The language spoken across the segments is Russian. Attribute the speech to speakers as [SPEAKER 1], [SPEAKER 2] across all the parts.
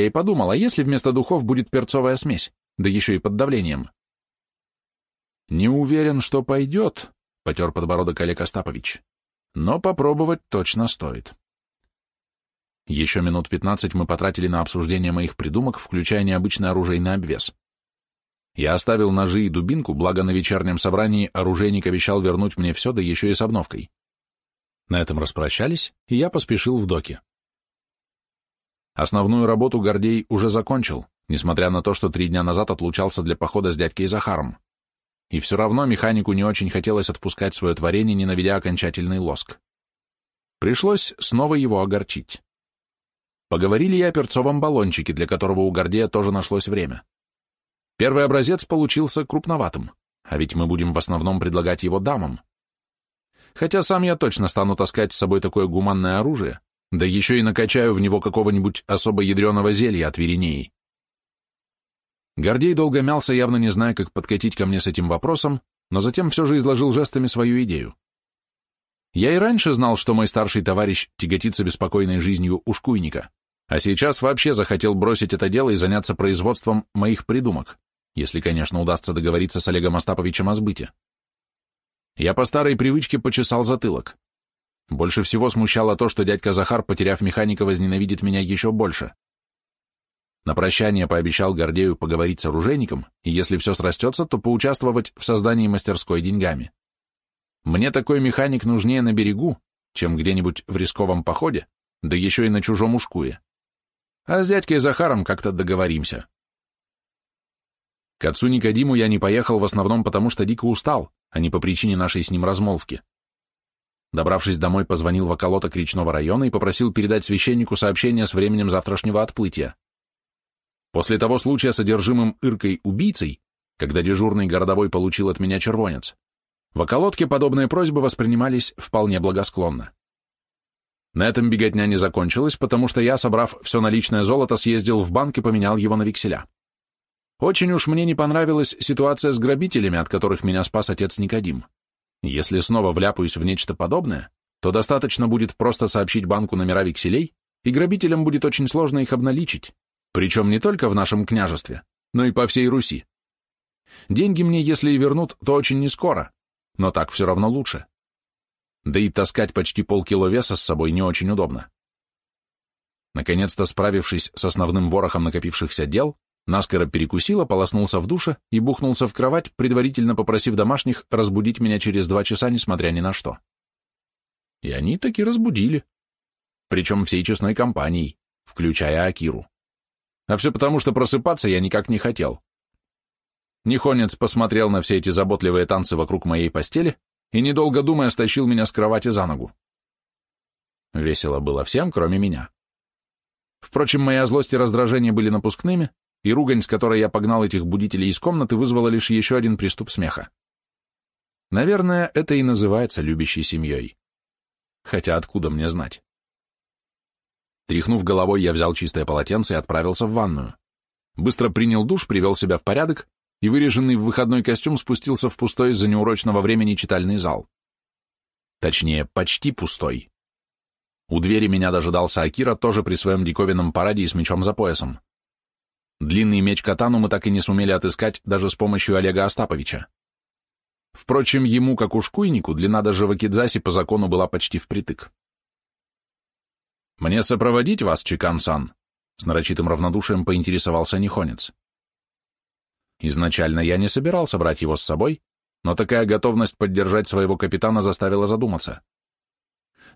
[SPEAKER 1] я и подумал, а если вместо духов будет перцовая смесь, да еще и под давлением? Не уверен, что пойдет, — потер подбородок Олег Остапович, но попробовать точно стоит. Еще минут пятнадцать мы потратили на обсуждение моих придумок, включая необычный оружейный обвес. Я оставил ножи и дубинку, благо на вечернем собрании оружейник обещал вернуть мне все, да еще и с обновкой. На этом распрощались, и я поспешил в доки. Основную работу Гордей уже закончил, несмотря на то, что три дня назад отлучался для похода с дядькой Захаром. И все равно механику не очень хотелось отпускать свое творение, не наведя окончательный лоск. Пришлось снова его огорчить. Поговорили и о перцовом баллончике, для которого у Гордея тоже нашлось время. Первый образец получился крупноватым, а ведь мы будем в основном предлагать его дамам. Хотя сам я точно стану таскать с собой такое гуманное оружие, да еще и накачаю в него какого-нибудь особо ядреного зелья от Веринеи. Гордей долго мялся, явно не зная, как подкатить ко мне с этим вопросом, но затем все же изложил жестами свою идею. Я и раньше знал, что мой старший товарищ тяготится беспокойной жизнью ушкуйника, а сейчас вообще захотел бросить это дело и заняться производством моих придумок если, конечно, удастся договориться с Олегом Остаповичем о сбыте. Я по старой привычке почесал затылок. Больше всего смущало то, что дядька Захар, потеряв механика, возненавидит меня еще больше. На прощание пообещал Гордею поговорить с оружейником, и если все срастется, то поучаствовать в создании мастерской деньгами. Мне такой механик нужнее на берегу, чем где-нибудь в рисковом походе, да еще и на чужом ушкуе. А с дядькой Захаром как-то договоримся. К отцу Никодиму я не поехал в основном потому, что дико устал, а не по причине нашей с ним размолвки. Добравшись домой, позвонил в околоток речного района и попросил передать священнику сообщение с временем завтрашнего отплытия. После того случая с одержимым Иркой-убийцей, когда дежурный городовой получил от меня червонец, в околотке подобные просьбы воспринимались вполне благосклонно. На этом беготня не закончилась, потому что я, собрав все наличное золото, съездил в банк и поменял его на векселя. Очень уж мне не понравилась ситуация с грабителями, от которых меня спас отец Никодим. Если снова вляпаюсь в нечто подобное, то достаточно будет просто сообщить банку номера векселей, и грабителям будет очень сложно их обналичить, причем не только в нашем княжестве, но и по всей Руси. Деньги мне, если и вернут, то очень нескоро, но так все равно лучше. Да и таскать почти полкило веса с собой не очень удобно. Наконец-то справившись с основным ворохом накопившихся дел, Наскоро перекусил, ополоснулся в душе и бухнулся в кровать, предварительно попросив домашних разбудить меня через два часа, несмотря ни на что. И они таки разбудили. Причем всей честной компанией, включая Акиру. А все потому, что просыпаться я никак не хотел. Нихонец посмотрел на все эти заботливые танцы вокруг моей постели и, недолго думая, стащил меня с кровати за ногу. Весело было всем, кроме меня. Впрочем, моя злость и раздражение были напускными, и ругань, с которой я погнал этих будителей из комнаты, вызвала лишь еще один приступ смеха. Наверное, это и называется любящей семьей. Хотя откуда мне знать? Тряхнув головой, я взял чистое полотенце и отправился в ванную. Быстро принял душ, привел себя в порядок и, выреженный в выходной костюм, спустился в пустой из-за неурочного времени читальный зал. Точнее, почти пустой. У двери меня дожидался Акира, тоже при своем диковинном параде и с мечом за поясом. Длинный меч-катану мы так и не сумели отыскать даже с помощью Олега Остаповича. Впрочем, ему, как ушкуйнику, длина даже в Акидзасе по закону была почти впритык. «Мне сопроводить вас, Чикан-сан?» С нарочитым равнодушием поинтересовался Нихонец. Изначально я не собирался брать его с собой, но такая готовность поддержать своего капитана заставила задуматься.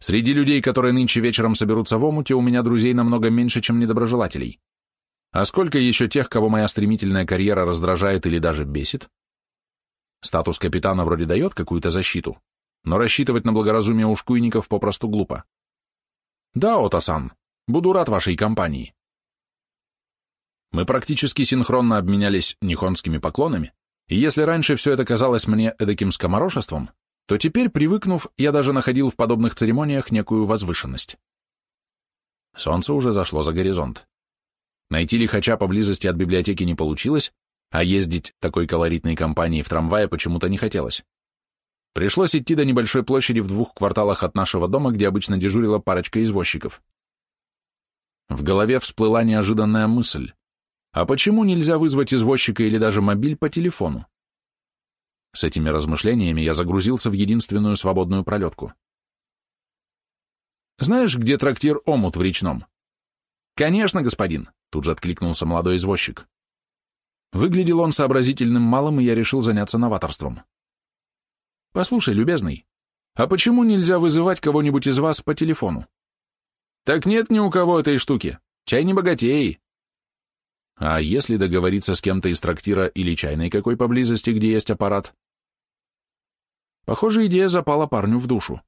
[SPEAKER 1] Среди людей, которые нынче вечером соберутся в омуте, у меня друзей намного меньше, чем недоброжелателей. А сколько еще тех, кого моя стремительная карьера раздражает или даже бесит? Статус капитана вроде дает какую-то защиту, но рассчитывать на благоразумие ушкуйников попросту глупо. Да, Отасан, буду рад вашей компании. Мы практически синхронно обменялись нихонскими поклонами, и если раньше все это казалось мне эдаким скоморошеством, то теперь, привыкнув, я даже находил в подобных церемониях некую возвышенность. Солнце уже зашло за горизонт. Найти лихача поблизости от библиотеки не получилось, а ездить такой колоритной компанией в трамвае почему-то не хотелось. Пришлось идти до небольшой площади в двух кварталах от нашего дома, где обычно дежурила парочка извозчиков. В голове всплыла неожиданная мысль. А почему нельзя вызвать извозчика или даже мобиль по телефону? С этими размышлениями я загрузился в единственную свободную пролетку. «Знаешь, где трактир «Омут» в речном?» «Конечно, господин», — тут же откликнулся молодой извозчик. Выглядел он сообразительным малым, и я решил заняться новаторством. «Послушай, любезный, а почему нельзя вызывать кого-нибудь из вас по телефону?» «Так нет ни у кого этой штуки. Чай не богатей». «А если договориться с кем-то из трактира или чайной какой поблизости, где есть аппарат?» Похоже, идея запала парню в душу.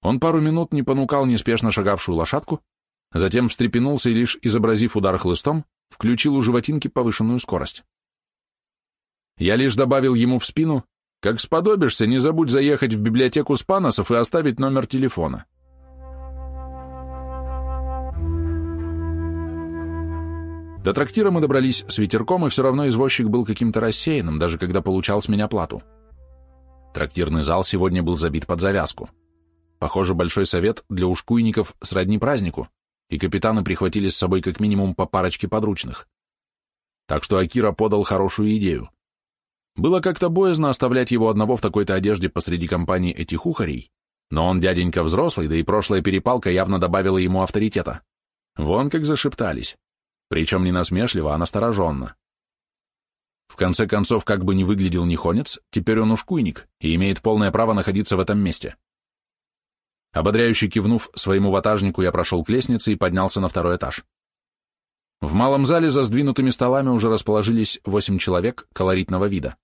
[SPEAKER 1] Он пару минут не понукал неспешно шагавшую лошадку, затем встрепенулся и, лишь изобразив удар хлыстом, включил у животинки повышенную скорость. Я лишь добавил ему в спину, как сподобишься, не забудь заехать в библиотеку Спаносов и оставить номер телефона. До трактира мы добрались с ветерком, и все равно извозчик был каким-то рассеянным, даже когда получал с меня плату. Трактирный зал сегодня был забит под завязку. Похоже, большой совет для ушкуйников сродни празднику, и капитаны прихватили с собой как минимум по парочке подручных. Так что Акира подал хорошую идею. Было как-то боязно оставлять его одного в такой-то одежде посреди компании этих ухарей, но он дяденька взрослый, да и прошлая перепалка явно добавила ему авторитета. Вон как зашептались. Причем не насмешливо, а настороженно. В конце концов, как бы ни выглядел Нихонец, теперь он ушкуйник и имеет полное право находиться в этом месте. Ободряюще кивнув своему ватажнику, я прошел к лестнице и поднялся на второй этаж. В малом зале за сдвинутыми столами уже расположились восемь человек колоритного вида.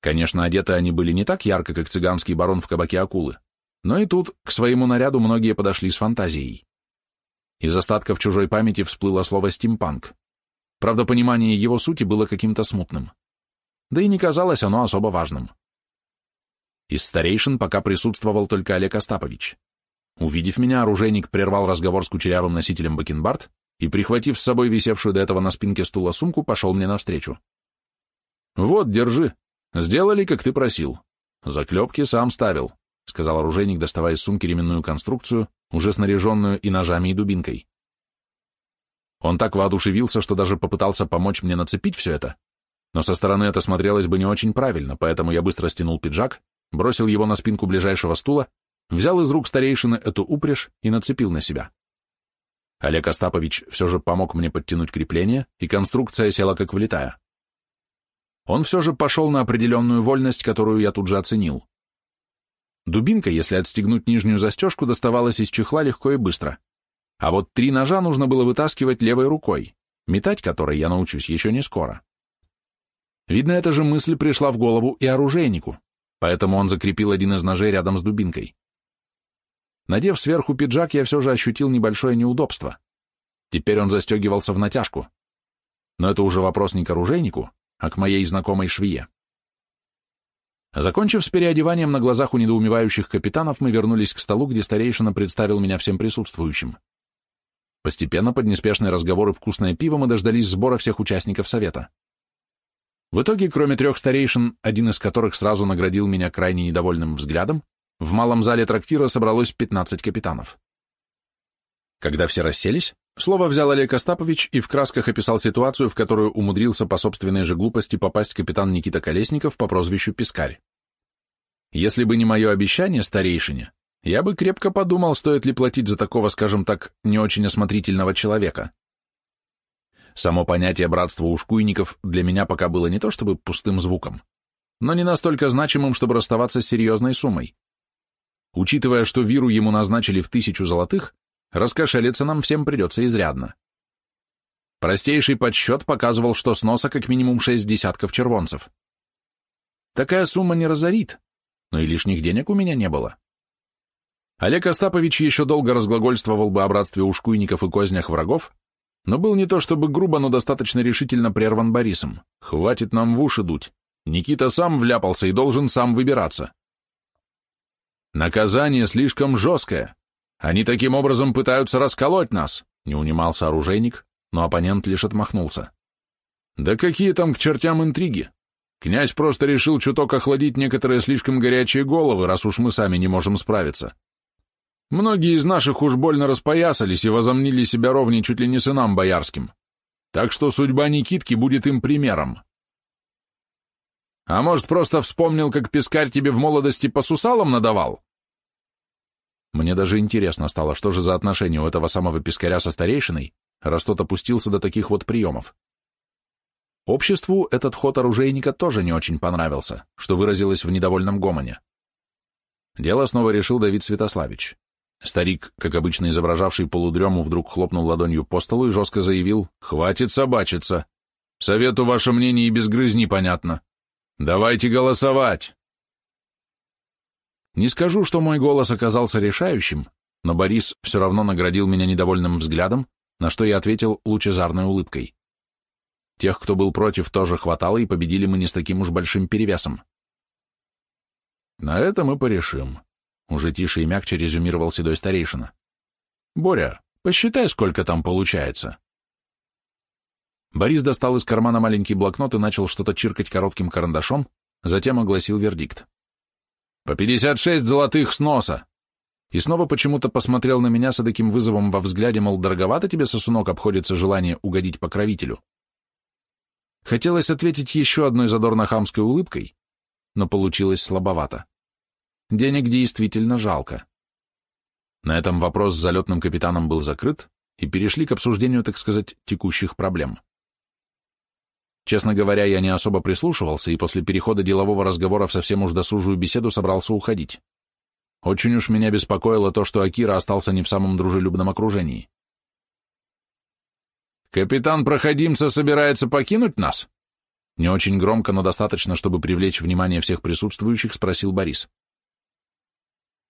[SPEAKER 1] Конечно, одеты они были не так ярко, как цыганский барон в кабаке акулы, но и тут к своему наряду многие подошли с фантазией. Из остатков чужой памяти всплыло слово «стимпанк». Правда, понимание его сути было каким-то смутным. Да и не казалось оно особо важным. Из старейшин пока присутствовал только Олег Остапович. Увидев меня, оружейник прервал разговор с кучерявым носителем бакенбард и, прихватив с собой висевшую до этого на спинке стула сумку, пошел мне навстречу. «Вот, держи. Сделали, как ты просил. Заклепки сам ставил», — сказал оружейник, доставая из сумки ременную конструкцию, уже снаряженную и ножами, и дубинкой. Он так воодушевился, что даже попытался помочь мне нацепить все это, но со стороны это смотрелось бы не очень правильно, поэтому я быстро стянул пиджак, бросил его на спинку ближайшего стула, взял из рук старейшины эту упряжь и нацепил на себя. Олег Остапович все же помог мне подтянуть крепление, и конструкция села как влетая. Он все же пошел на определенную вольность, которую я тут же оценил. Дубинка, если отстегнуть нижнюю застежку, доставалась из чехла легко и быстро. А вот три ножа нужно было вытаскивать левой рукой, метать которой я научусь еще не скоро. Видно, эта же мысль пришла в голову и оружейнику, поэтому он закрепил один из ножей рядом с дубинкой. Надев сверху пиджак, я все же ощутил небольшое неудобство. Теперь он застегивался в натяжку. Но это уже вопрос не к оружейнику, а к моей знакомой швее. Закончив с переодеванием на глазах у недоумевающих капитанов, мы вернулись к столу, где старейшина представил меня всем присутствующим. Постепенно, под неспешные разговоры вкусное пиво, мы дождались сбора всех участников совета. В итоге, кроме трех старейшин, один из которых сразу наградил меня крайне недовольным взглядом, в малом зале трактира собралось 15 капитанов. Когда все расселись, слово взял Олег Остапович и в красках описал ситуацию, в которую умудрился по собственной же глупости попасть капитан Никита Колесников по прозвищу Пискарь. Если бы не мое обещание старейшине, я бы крепко подумал, стоит ли платить за такого, скажем так, не очень осмотрительного человека. Само понятие братства ушкуйников для меня пока было не то чтобы пустым звуком, но не настолько значимым, чтобы расставаться с серьезной суммой. Учитывая, что виру ему назначили в тысячу золотых, раскошелиться нам всем придется изрядно. Простейший подсчет показывал, что сноса как минимум шесть десятков червонцев. Такая сумма не разорит, но и лишних денег у меня не было. Олег Остапович еще долго разглагольствовал бы о братстве ушкуйников и кознях врагов, но был не то чтобы грубо, но достаточно решительно прерван Борисом. «Хватит нам в уши дуть. Никита сам вляпался и должен сам выбираться. Наказание слишком жесткое. Они таким образом пытаются расколоть нас, не унимался оружейник, но оппонент лишь отмахнулся. Да какие там к чертям интриги? Князь просто решил чуток охладить некоторые слишком горячие головы, раз уж мы сами не можем справиться. Многие из наших уж больно распоясались и возомнили себя ровней чуть ли не сынам боярским. Так что судьба Никитки будет им примером. А может, просто вспомнил, как пескарь тебе в молодости по сусалам надавал? Мне даже интересно стало, что же за отношение у этого самого пескаря со старейшиной, раз тот опустился до таких вот приемов. Обществу этот ход оружейника тоже не очень понравился, что выразилось в недовольном гомоне. Дело снова решил Давид Святославич. Старик, как обычно изображавший полудрему, вдруг хлопнул ладонью по столу и жестко заявил «Хватит собачиться! Совету ваше мнение и без грызни понятно. Давайте голосовать!» Не скажу, что мой голос оказался решающим, но Борис все равно наградил меня недовольным взглядом, на что я ответил лучезарной улыбкой. Тех, кто был против, тоже хватало, и победили мы не с таким уж большим перевесом. На это мы порешим. Уже тише и мягче резюмировал седой старейшина. Боря, посчитай, сколько там получается. Борис достал из кармана маленький блокнот и начал что-то чиркать коротким карандашом, затем огласил вердикт. «По пятьдесят шесть золотых с носа!» И снова почему-то посмотрел на меня с таким вызовом во взгляде, мол, дороговато тебе, сосунок, обходится желание угодить покровителю. Хотелось ответить еще одной задорно-хамской улыбкой, но получилось слабовато. Денег действительно жалко. На этом вопрос с залетным капитаном был закрыт, и перешли к обсуждению, так сказать, текущих проблем. Честно говоря, я не особо прислушивался, и после перехода делового разговора в совсем уж досужую беседу собрался уходить. Очень уж меня беспокоило то, что Акира остался не в самом дружелюбном окружении. «Капитан проходимца собирается покинуть нас?» Не очень громко, но достаточно, чтобы привлечь внимание всех присутствующих, спросил Борис.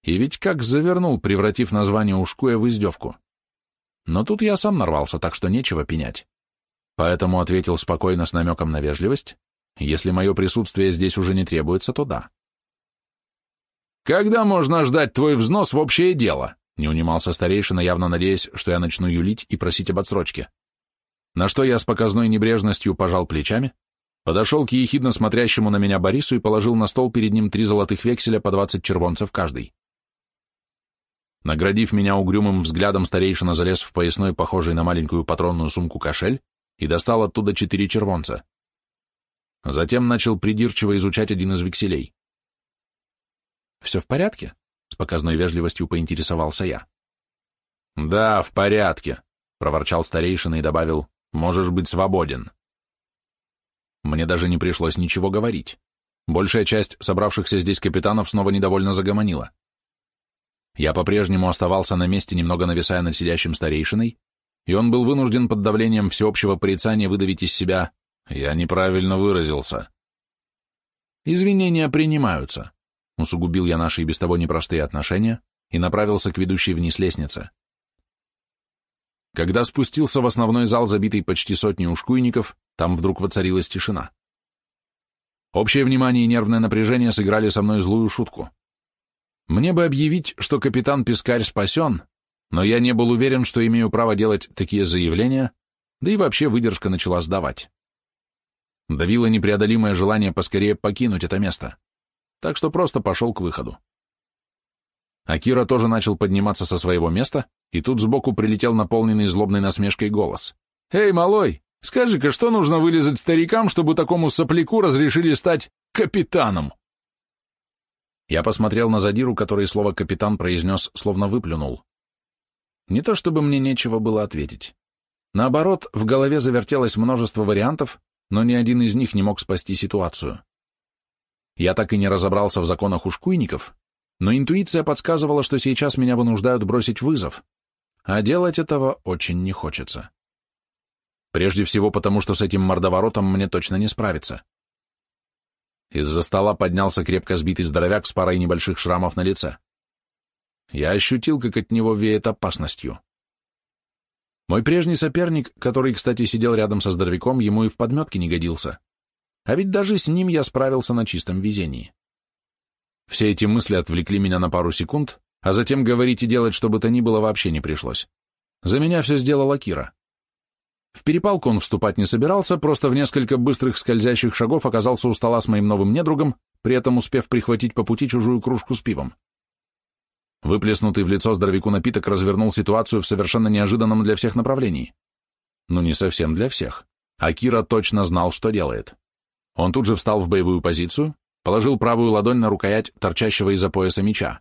[SPEAKER 1] И ведь как завернул, превратив название Ушкуя в издевку. Но тут я сам нарвался, так что нечего пенять. Поэтому ответил спокойно с намеком на вежливость. Если мое присутствие здесь уже не требуется, то да. «Когда можно ждать твой взнос в общее дело?» Не унимался старейшина, явно надеясь, что я начну юлить и просить об отсрочке на что я с показной небрежностью пожал плечами, подошел к ехидно смотрящему на меня Борису и положил на стол перед ним три золотых векселя по двадцать червонцев каждый. Наградив меня угрюмым взглядом, старейшина залез в поясной, похожий на маленькую патронную сумку кошель, и достал оттуда четыре червонца. Затем начал придирчиво изучать один из векселей. «Все в порядке?» — с показной вежливостью поинтересовался я. «Да, в порядке», — проворчал старейшина и добавил, Можешь быть свободен. Мне даже не пришлось ничего говорить. Большая часть собравшихся здесь капитанов снова недовольно загомонила. Я по-прежнему оставался на месте, немного нависая над сидящим старейшиной, и он был вынужден под давлением всеобщего порицания выдавить из себя «Я неправильно выразился». «Извинения принимаются», — усугубил я наши и без того непростые отношения и направился к ведущей вниз лестнице. Когда спустился в основной зал, забитый почти сотней ушкуйников, там вдруг воцарилась тишина. Общее внимание и нервное напряжение сыграли со мной злую шутку. Мне бы объявить, что капитан Пискарь спасен, но я не был уверен, что имею право делать такие заявления, да и вообще выдержка начала сдавать. Давило непреодолимое желание поскорее покинуть это место, так что просто пошел к выходу. Акира тоже начал подниматься со своего места, и тут сбоку прилетел наполненный злобной насмешкой голос. «Эй, малой, скажи-ка, что нужно вылезать старикам, чтобы такому сопляку разрешили стать капитаном?» Я посмотрел на задиру, который слово «капитан» произнес, словно выплюнул. Не то чтобы мне нечего было ответить. Наоборот, в голове завертелось множество вариантов, но ни один из них не мог спасти ситуацию. Я так и не разобрался в законах ушкуйников, но интуиция подсказывала, что сейчас меня вынуждают бросить вызов, а делать этого очень не хочется. Прежде всего потому, что с этим мордоворотом мне точно не справиться. Из-за стола поднялся крепко сбитый здоровяк с парой небольших шрамов на лице. Я ощутил, как от него веет опасностью. Мой прежний соперник, который, кстати, сидел рядом со здоровяком, ему и в подметке не годился. А ведь даже с ним я справился на чистом везении. Все эти мысли отвлекли меня на пару секунд, а затем говорить и делать что бы то ни было вообще не пришлось. За меня все сделала Кира. В перепалку он вступать не собирался, просто в несколько быстрых скользящих шагов оказался у стола с моим новым недругом, при этом успев прихватить по пути чужую кружку с пивом. Выплеснутый в лицо здоровяку напиток развернул ситуацию в совершенно неожиданном для всех направлении. Ну, не совсем для всех. Акира точно знал, что делает. Он тут же встал в боевую позицию, положил правую ладонь на рукоять торчащего из-за пояса меча.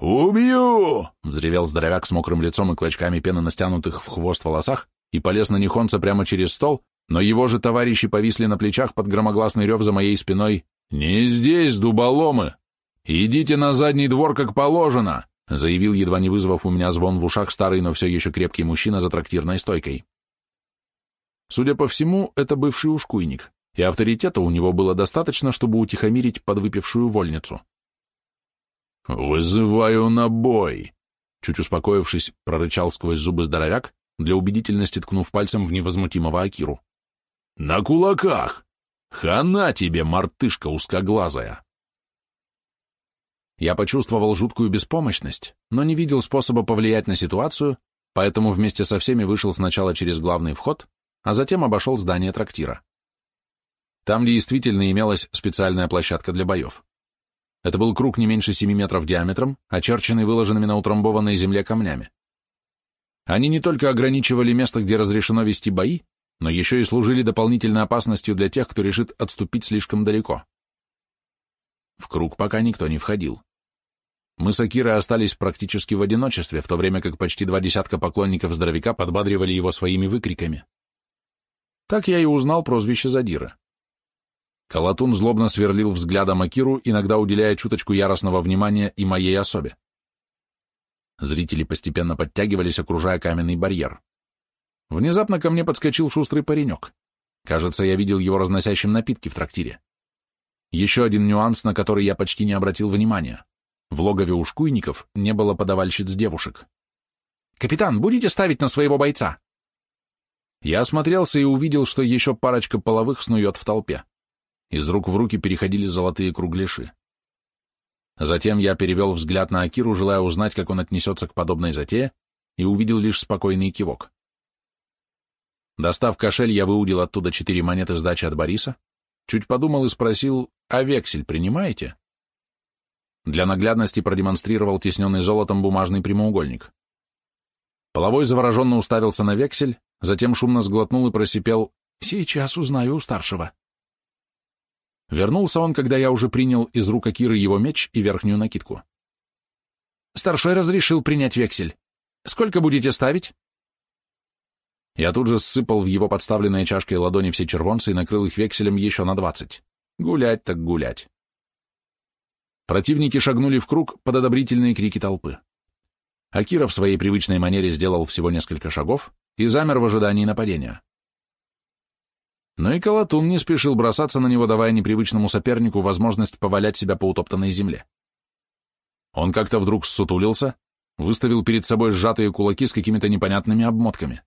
[SPEAKER 2] «Убью!»
[SPEAKER 1] — взревел здоровяк с мокрым лицом и клочками пены на стянутых в хвост волосах и полез на Нихонца прямо через стол, но его же товарищи повисли на плечах под громогласный рев за моей спиной. «Не здесь, дуболомы! Идите на задний двор, как положено!» заявил, едва не вызвав у меня звон в ушах старый, но все еще крепкий мужчина за трактирной стойкой. Судя по всему, это бывший ушкуйник, и авторитета у него было достаточно, чтобы утихомирить подвыпившую вольницу.
[SPEAKER 2] «Вызываю на бой!»
[SPEAKER 1] Чуть успокоившись, прорычал сквозь зубы здоровяк, для убедительности ткнув пальцем в невозмутимого Акиру.
[SPEAKER 2] «На кулаках! Хана тебе, мартышка узкоглазая!»
[SPEAKER 1] Я почувствовал жуткую беспомощность, но не видел способа повлиять на ситуацию, поэтому вместе со всеми вышел сначала через главный вход, а затем обошел здание трактира. Там действительно имелась специальная площадка для боев. Это был круг не меньше 7 метров диаметром, очерченный выложенными на утрамбованной земле камнями. Они не только ограничивали место, где разрешено вести бои, но еще и служили дополнительной опасностью для тех, кто решит отступить слишком далеко. В круг пока никто не входил. Мы с Акирой остались практически в одиночестве, в то время как почти два десятка поклонников здоровяка подбадривали его своими выкриками. Так я и узнал прозвище Задира. Калатун злобно сверлил взглядом Акиру, иногда уделяя чуточку яростного внимания и моей особе. Зрители постепенно подтягивались, окружая каменный барьер. Внезапно ко мне подскочил шустрый паренек. Кажется, я видел его разносящим напитки в трактире. Еще один нюанс, на который я почти не обратил внимания. В логове у шкуйников не было подавальщиц девушек. «Капитан, будете ставить на своего бойца?» Я осмотрелся и увидел, что еще парочка половых снует в толпе. Из рук в руки переходили золотые кругляши. Затем я перевел взгляд на Акиру, желая узнать, как он отнесется к подобной затее, и увидел лишь спокойный кивок. Достав кошель, я выудил оттуда четыре монеты сдачи от Бориса, чуть подумал и спросил, а вексель принимаете? Для наглядности продемонстрировал тесненный золотом бумажный прямоугольник. Половой завороженно уставился на вексель, затем шумно сглотнул и просипел «Сейчас узнаю у старшего». Вернулся он, когда я уже принял из рук Акиры его меч и верхнюю накидку. «Старшой разрешил принять вексель. Сколько будете ставить?» Я тут же ссыпал в его подставленные чашкой ладони все червонцы и накрыл их векселем еще на двадцать. Гулять так гулять. Противники шагнули в круг под одобрительные крики толпы. Акира в своей привычной манере сделал всего несколько шагов и замер в ожидании нападения. Но и Колотун не спешил бросаться на него, давая непривычному сопернику возможность повалять себя по утоптанной земле. Он как-то вдруг ссутулился, выставил перед собой сжатые кулаки с какими-то непонятными обмотками.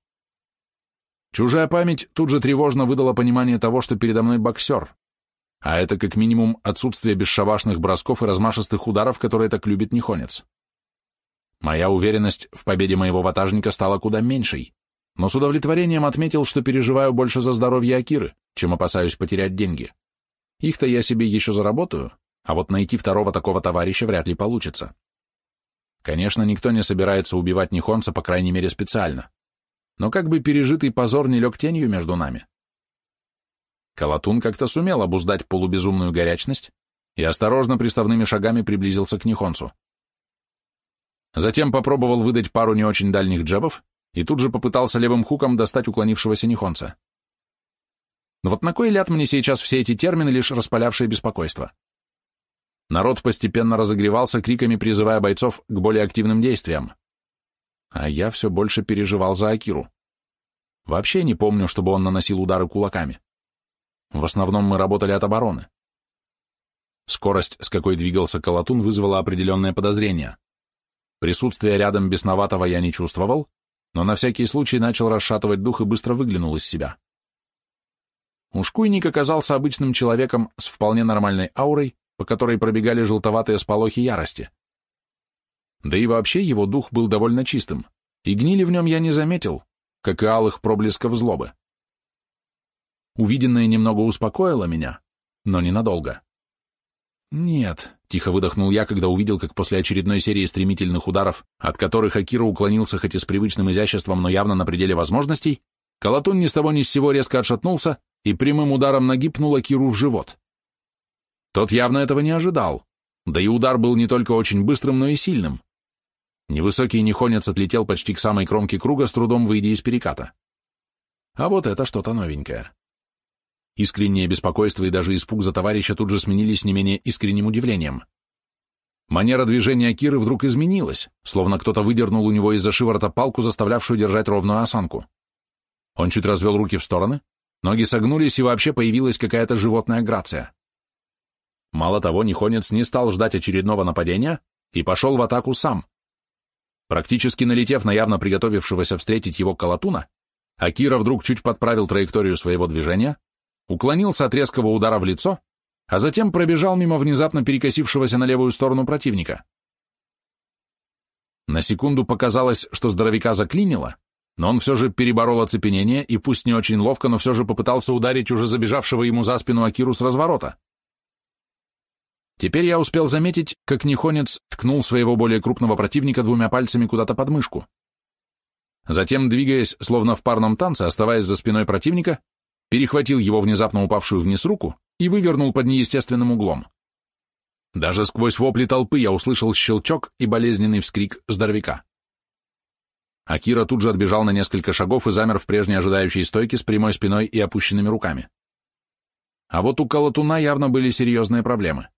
[SPEAKER 1] Чужая память тут же тревожно выдала понимание того, что передо мной боксер, а это как минимум отсутствие бесшабашных бросков и размашистых ударов, которые так любит Нихонец. Моя уверенность в победе моего ватажника стала куда меньшей но с удовлетворением отметил, что переживаю больше за здоровье Акиры, чем опасаюсь потерять деньги. Их-то я себе еще заработаю, а вот найти второго такого товарища вряд ли получится. Конечно, никто не собирается убивать Нихонца, по крайней мере, специально. Но как бы пережитый позор не лег тенью между нами. Калатун как-то сумел обуздать полубезумную горячность и осторожно приставными шагами приблизился к Нихонцу. Затем попробовал выдать пару не очень дальних джебов и тут же попытался левым хуком достать уклонившегося Нихонца. Но вот на кой ляд мне сейчас все эти термины, лишь распалявшие беспокойство? Народ постепенно разогревался криками, призывая бойцов к более активным действиям. А я все больше переживал за Акиру. Вообще не помню, чтобы он наносил удары кулаками. В основном мы работали от обороны. Скорость, с какой двигался Колотун, вызвала определенное подозрение. Присутствие рядом бесноватого я не чувствовал, но на всякий случай начал расшатывать дух и быстро выглянул из себя. Ушкуйник оказался обычным человеком с вполне нормальной аурой, по которой пробегали желтоватые сполохи ярости. Да и вообще его дух был довольно чистым, и гнили в нем я не заметил, как и алых проблесков злобы. Увиденное немного успокоило меня, но ненадолго. «Нет», — тихо выдохнул я, когда увидел, как после очередной серии стремительных ударов, от которых Акира уклонился хоть и с привычным изяществом, но явно на пределе возможностей, Колотун ни с того ни с сего резко отшатнулся и прямым ударом ноги Акиру в живот. Тот явно этого не ожидал, да и удар был не только очень быстрым, но и сильным. Невысокий нехонец отлетел почти к самой кромке круга, с трудом выйдя из переката. А вот это что-то новенькое. Искреннее беспокойство и даже испуг за товарища тут же сменились не менее искренним удивлением. Манера движения Киры вдруг изменилась, словно кто-то выдернул у него из-за шиворота палку, заставлявшую держать ровную осанку. Он чуть развел руки в стороны, ноги согнулись, и вообще появилась какая-то животная грация. Мало того, Нихонец не стал ждать очередного нападения и пошел в атаку сам. Практически налетев на явно приготовившегося встретить его колотуна, Акира вдруг чуть подправил траекторию своего движения, уклонился от резкого удара в лицо, а затем пробежал мимо внезапно перекосившегося на левую сторону противника. На секунду показалось, что здоровяка заклинило, но он все же переборол оцепенение и, пусть не очень ловко, но все же попытался ударить уже забежавшего ему за спину Акиру с разворота. Теперь я успел заметить, как Нихонец ткнул своего более крупного противника двумя пальцами куда-то под мышку. Затем, двигаясь, словно в парном танце, оставаясь за спиной противника, перехватил его внезапно упавшую вниз руку и вывернул под неестественным углом. Даже сквозь вопли толпы я услышал щелчок и болезненный вскрик здоровяка. Акира тут же отбежал на несколько шагов и замер в прежней ожидающей стойке с прямой спиной и опущенными руками. А вот у колотуна явно были серьезные проблемы.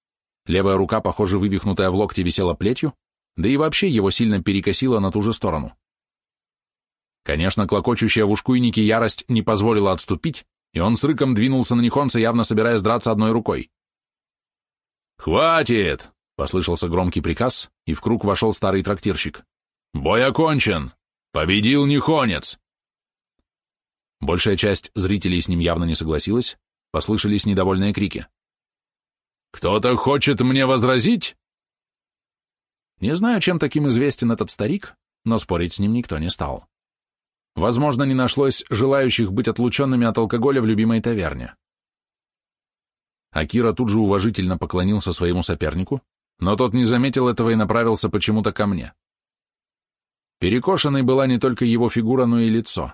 [SPEAKER 1] Левая рука, похоже, вывихнутая в локте, висела плетью, да и вообще его сильно перекосило на ту же сторону. Конечно, клокочущая в ушкуйнике ярость не позволила отступить, и он с рыком двинулся на Нихонца, явно собираясь драться одной рукой. «Хватит!» — послышался громкий приказ, и в круг вошел старый трактирщик. «Бой окончен! Победил Нихонец!» Большая часть зрителей с ним явно не согласилась, послышались недовольные крики. «Кто-то хочет мне возразить?» Не знаю, чем таким известен этот старик, но спорить с ним никто не стал. Возможно, не нашлось желающих быть отлученными от алкоголя в любимой таверне. Акира тут же уважительно поклонился своему сопернику, но тот не заметил этого и направился почему-то ко мне. Перекошенной была не только его фигура, но и лицо.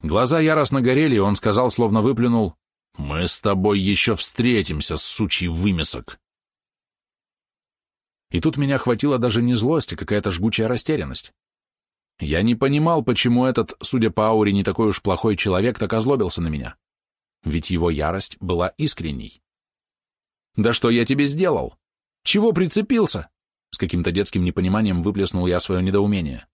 [SPEAKER 1] Глаза яростно горели, и он сказал, словно выплюнул, «Мы с тобой еще встретимся, сучий вымесок!» И тут меня хватило даже не злость, а какая-то жгучая растерянность. Я не понимал, почему этот, судя по ауре, не такой уж плохой человек так озлобился на меня. Ведь его ярость была искренней. «Да что я тебе сделал? Чего прицепился?» С каким-то детским непониманием выплеснул я свое недоумение.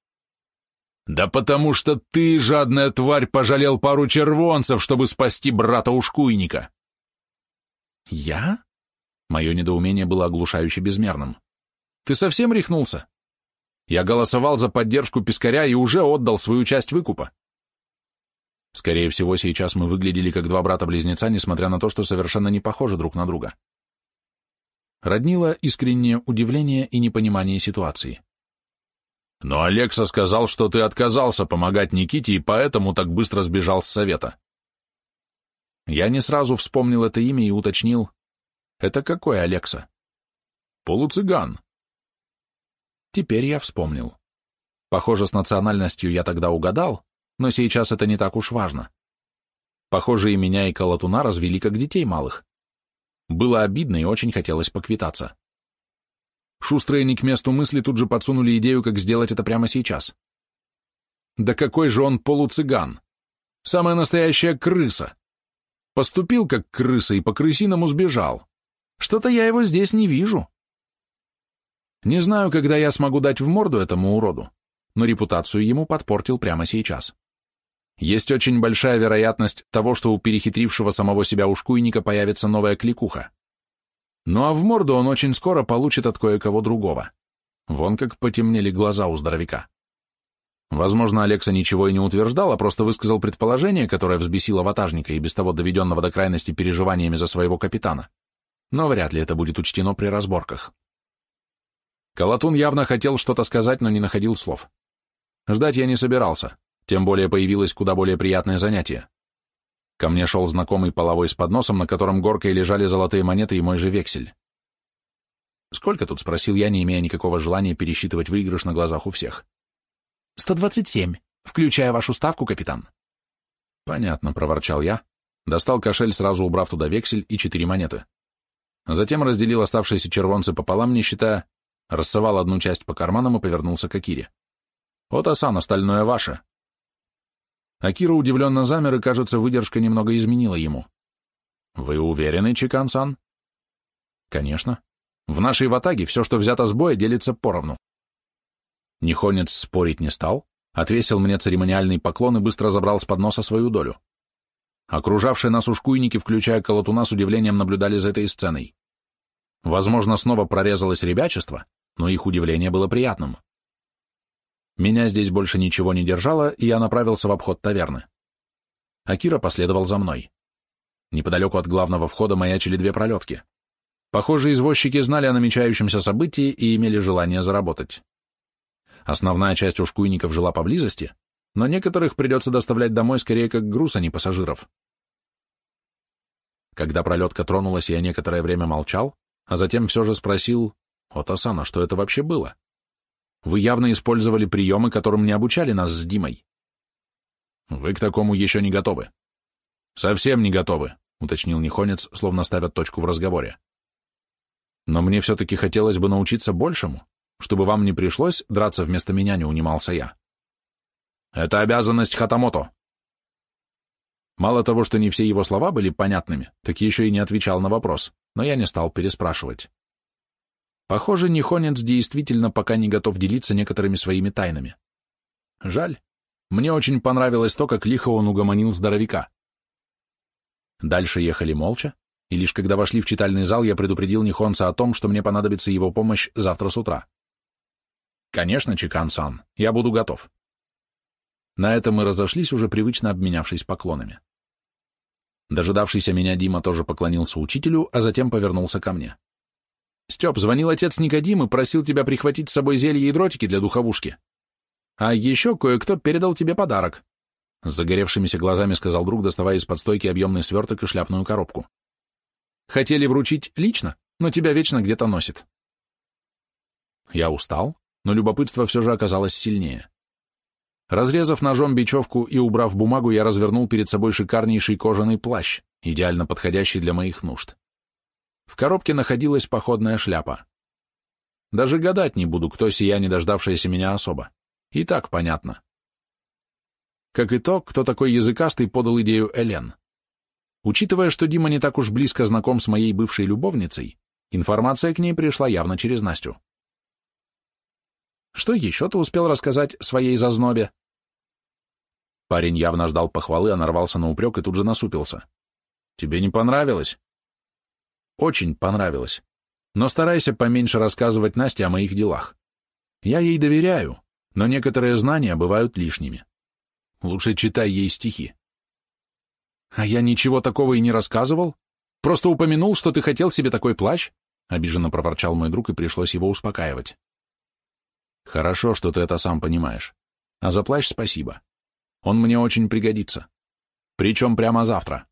[SPEAKER 1] «Да потому что ты, жадная тварь, пожалел пару червонцев, чтобы спасти брата-ушкуйника!» «Я?» Мое недоумение было оглушающе безмерным. «Ты совсем рехнулся? Я голосовал за поддержку Пискаря и уже отдал свою часть выкупа. Скорее всего, сейчас мы выглядели как два брата-близнеца, несмотря на то, что совершенно не похожи друг на друга. Роднило искреннее удивление и непонимание ситуации. Но Алекса сказал, что ты отказался помогать Никите и поэтому так быстро сбежал с совета. Я не сразу вспомнил это имя и уточнил. Это какой Алекса? Полуцыган. Теперь я вспомнил. Похоже, с национальностью я тогда угадал, но сейчас это не так уж важно. Похоже, и меня, и Колотуна развели как детей малых. Было обидно и очень хотелось поквитаться. Шустрые не к месту мысли тут же подсунули идею, как сделать это прямо сейчас. Да какой же он полуцыган! Самая настоящая крыса! Поступил как крыса и по крысиному сбежал. Что-то я его здесь не вижу. Не знаю, когда я смогу дать в морду этому уроду, но репутацию ему подпортил прямо сейчас. Есть очень большая вероятность того, что у перехитрившего самого себя ушкуйника появится новая кликуха. Ну а в морду он очень скоро получит от кое-кого другого. Вон как потемнели глаза у здоровяка. Возможно, Алекса ничего и не утверждал, а просто высказал предположение, которое взбесило ватажника и без того доведенного до крайности переживаниями за своего капитана. Но вряд ли это будет учтено при разборках. Колотун явно хотел что-то сказать, но не находил слов. Ждать я не собирался, тем более появилось куда более приятное занятие. Ко мне шел знакомый половой с подносом, на котором горкой лежали золотые монеты и мой же вексель. «Сколько тут?» — спросил я, не имея никакого желания пересчитывать выигрыш на глазах у всех. «Сто двадцать семь, включая вашу ставку, капитан». «Понятно», — проворчал я. Достал кошель, сразу убрав туда вексель и четыре монеты. Затем разделил оставшиеся червонцы пополам, не считая, рассовал одну часть по карманам и повернулся к Акире. «Вот, Асан, остальное ваше». Акира удивленно замер, и, кажется, выдержка немного изменила ему. «Вы уверены, Чикан-сан?» «Конечно. В нашей ватаге все, что взято с боя, делится поровну». Нихонец спорить не стал, отвесил мне церемониальный поклон и быстро забрал с подноса свою долю. Окружавшие нас ушкуйники, включая колотуна, с удивлением наблюдали за этой сценой. Возможно, снова прорезалось ребячество, но их удивление было приятным. Меня здесь больше ничего не держало, и я направился в обход таверны. Акира последовал за мной. Неподалеку от главного входа маячили две пролетки. Похоже, извозчики знали о намечающемся событии и имели желание заработать. Основная часть ушкуйников жила поблизости, но некоторых придется доставлять домой скорее как груз, а не пассажиров. Когда пролетка тронулась, я некоторое время молчал, а затем все же спросил, «Отасана, что это вообще было? Вы явно использовали приемы, которым не обучали нас с Димой». «Вы к такому еще не готовы». «Совсем не готовы», — уточнил Нихонец, словно ставят точку в разговоре. «Но мне все-таки хотелось бы научиться большему, чтобы вам не пришлось драться вместо меня, не унимался я». «Это обязанность Хатамото», Мало того, что не все его слова были понятными, так еще и не отвечал на вопрос, но я не стал переспрашивать. Похоже, Нихонец действительно пока не готов делиться некоторыми своими тайнами. Жаль. Мне очень понравилось то, как лихо он угомонил здоровяка. Дальше ехали молча, и лишь когда вошли в читальный зал, я предупредил Нихонца о том, что мне понадобится его помощь завтра с утра. «Конечно, Чикан-сан, я буду готов». На этом мы разошлись, уже привычно обменявшись поклонами. Дожидавшийся меня Дима тоже поклонился учителю, а затем повернулся ко мне. «Степ, звонил отец Никодим и просил тебя прихватить с собой зелье и дротики для духовушки. А еще кое-кто передал тебе подарок», — с загоревшимися глазами сказал друг, доставая из-под стойки объемный сверток и шляпную коробку. «Хотели вручить лично, но тебя вечно где-то носит». Я устал, но любопытство все же оказалось сильнее. Разрезав ножом бечевку и убрав бумагу, я развернул перед собой шикарнейший кожаный плащ, идеально подходящий для моих нужд. В коробке находилась походная шляпа. Даже гадать не буду, кто сия не дождавшаяся меня особо. И так понятно. Как итог, кто такой языкастый, подал идею Элен. Учитывая, что Дима не так уж близко знаком с моей бывшей любовницей, информация к ней пришла явно через Настю. Что еще ты успел рассказать своей зазнобе? Парень явно ждал похвалы, а нарвался на упрек и тут же насупился. «Тебе не понравилось?» «Очень понравилось. Но старайся поменьше рассказывать Насте о моих делах. Я ей доверяю, но некоторые знания бывают лишними. Лучше читай ей стихи». «А я ничего такого и не рассказывал? Просто упомянул, что ты хотел себе такой плащ?» Обиженно проворчал мой друг, и пришлось его успокаивать. «Хорошо, что ты это сам понимаешь. А за плащ спасибо. Он мне очень пригодится. Причем прямо завтра.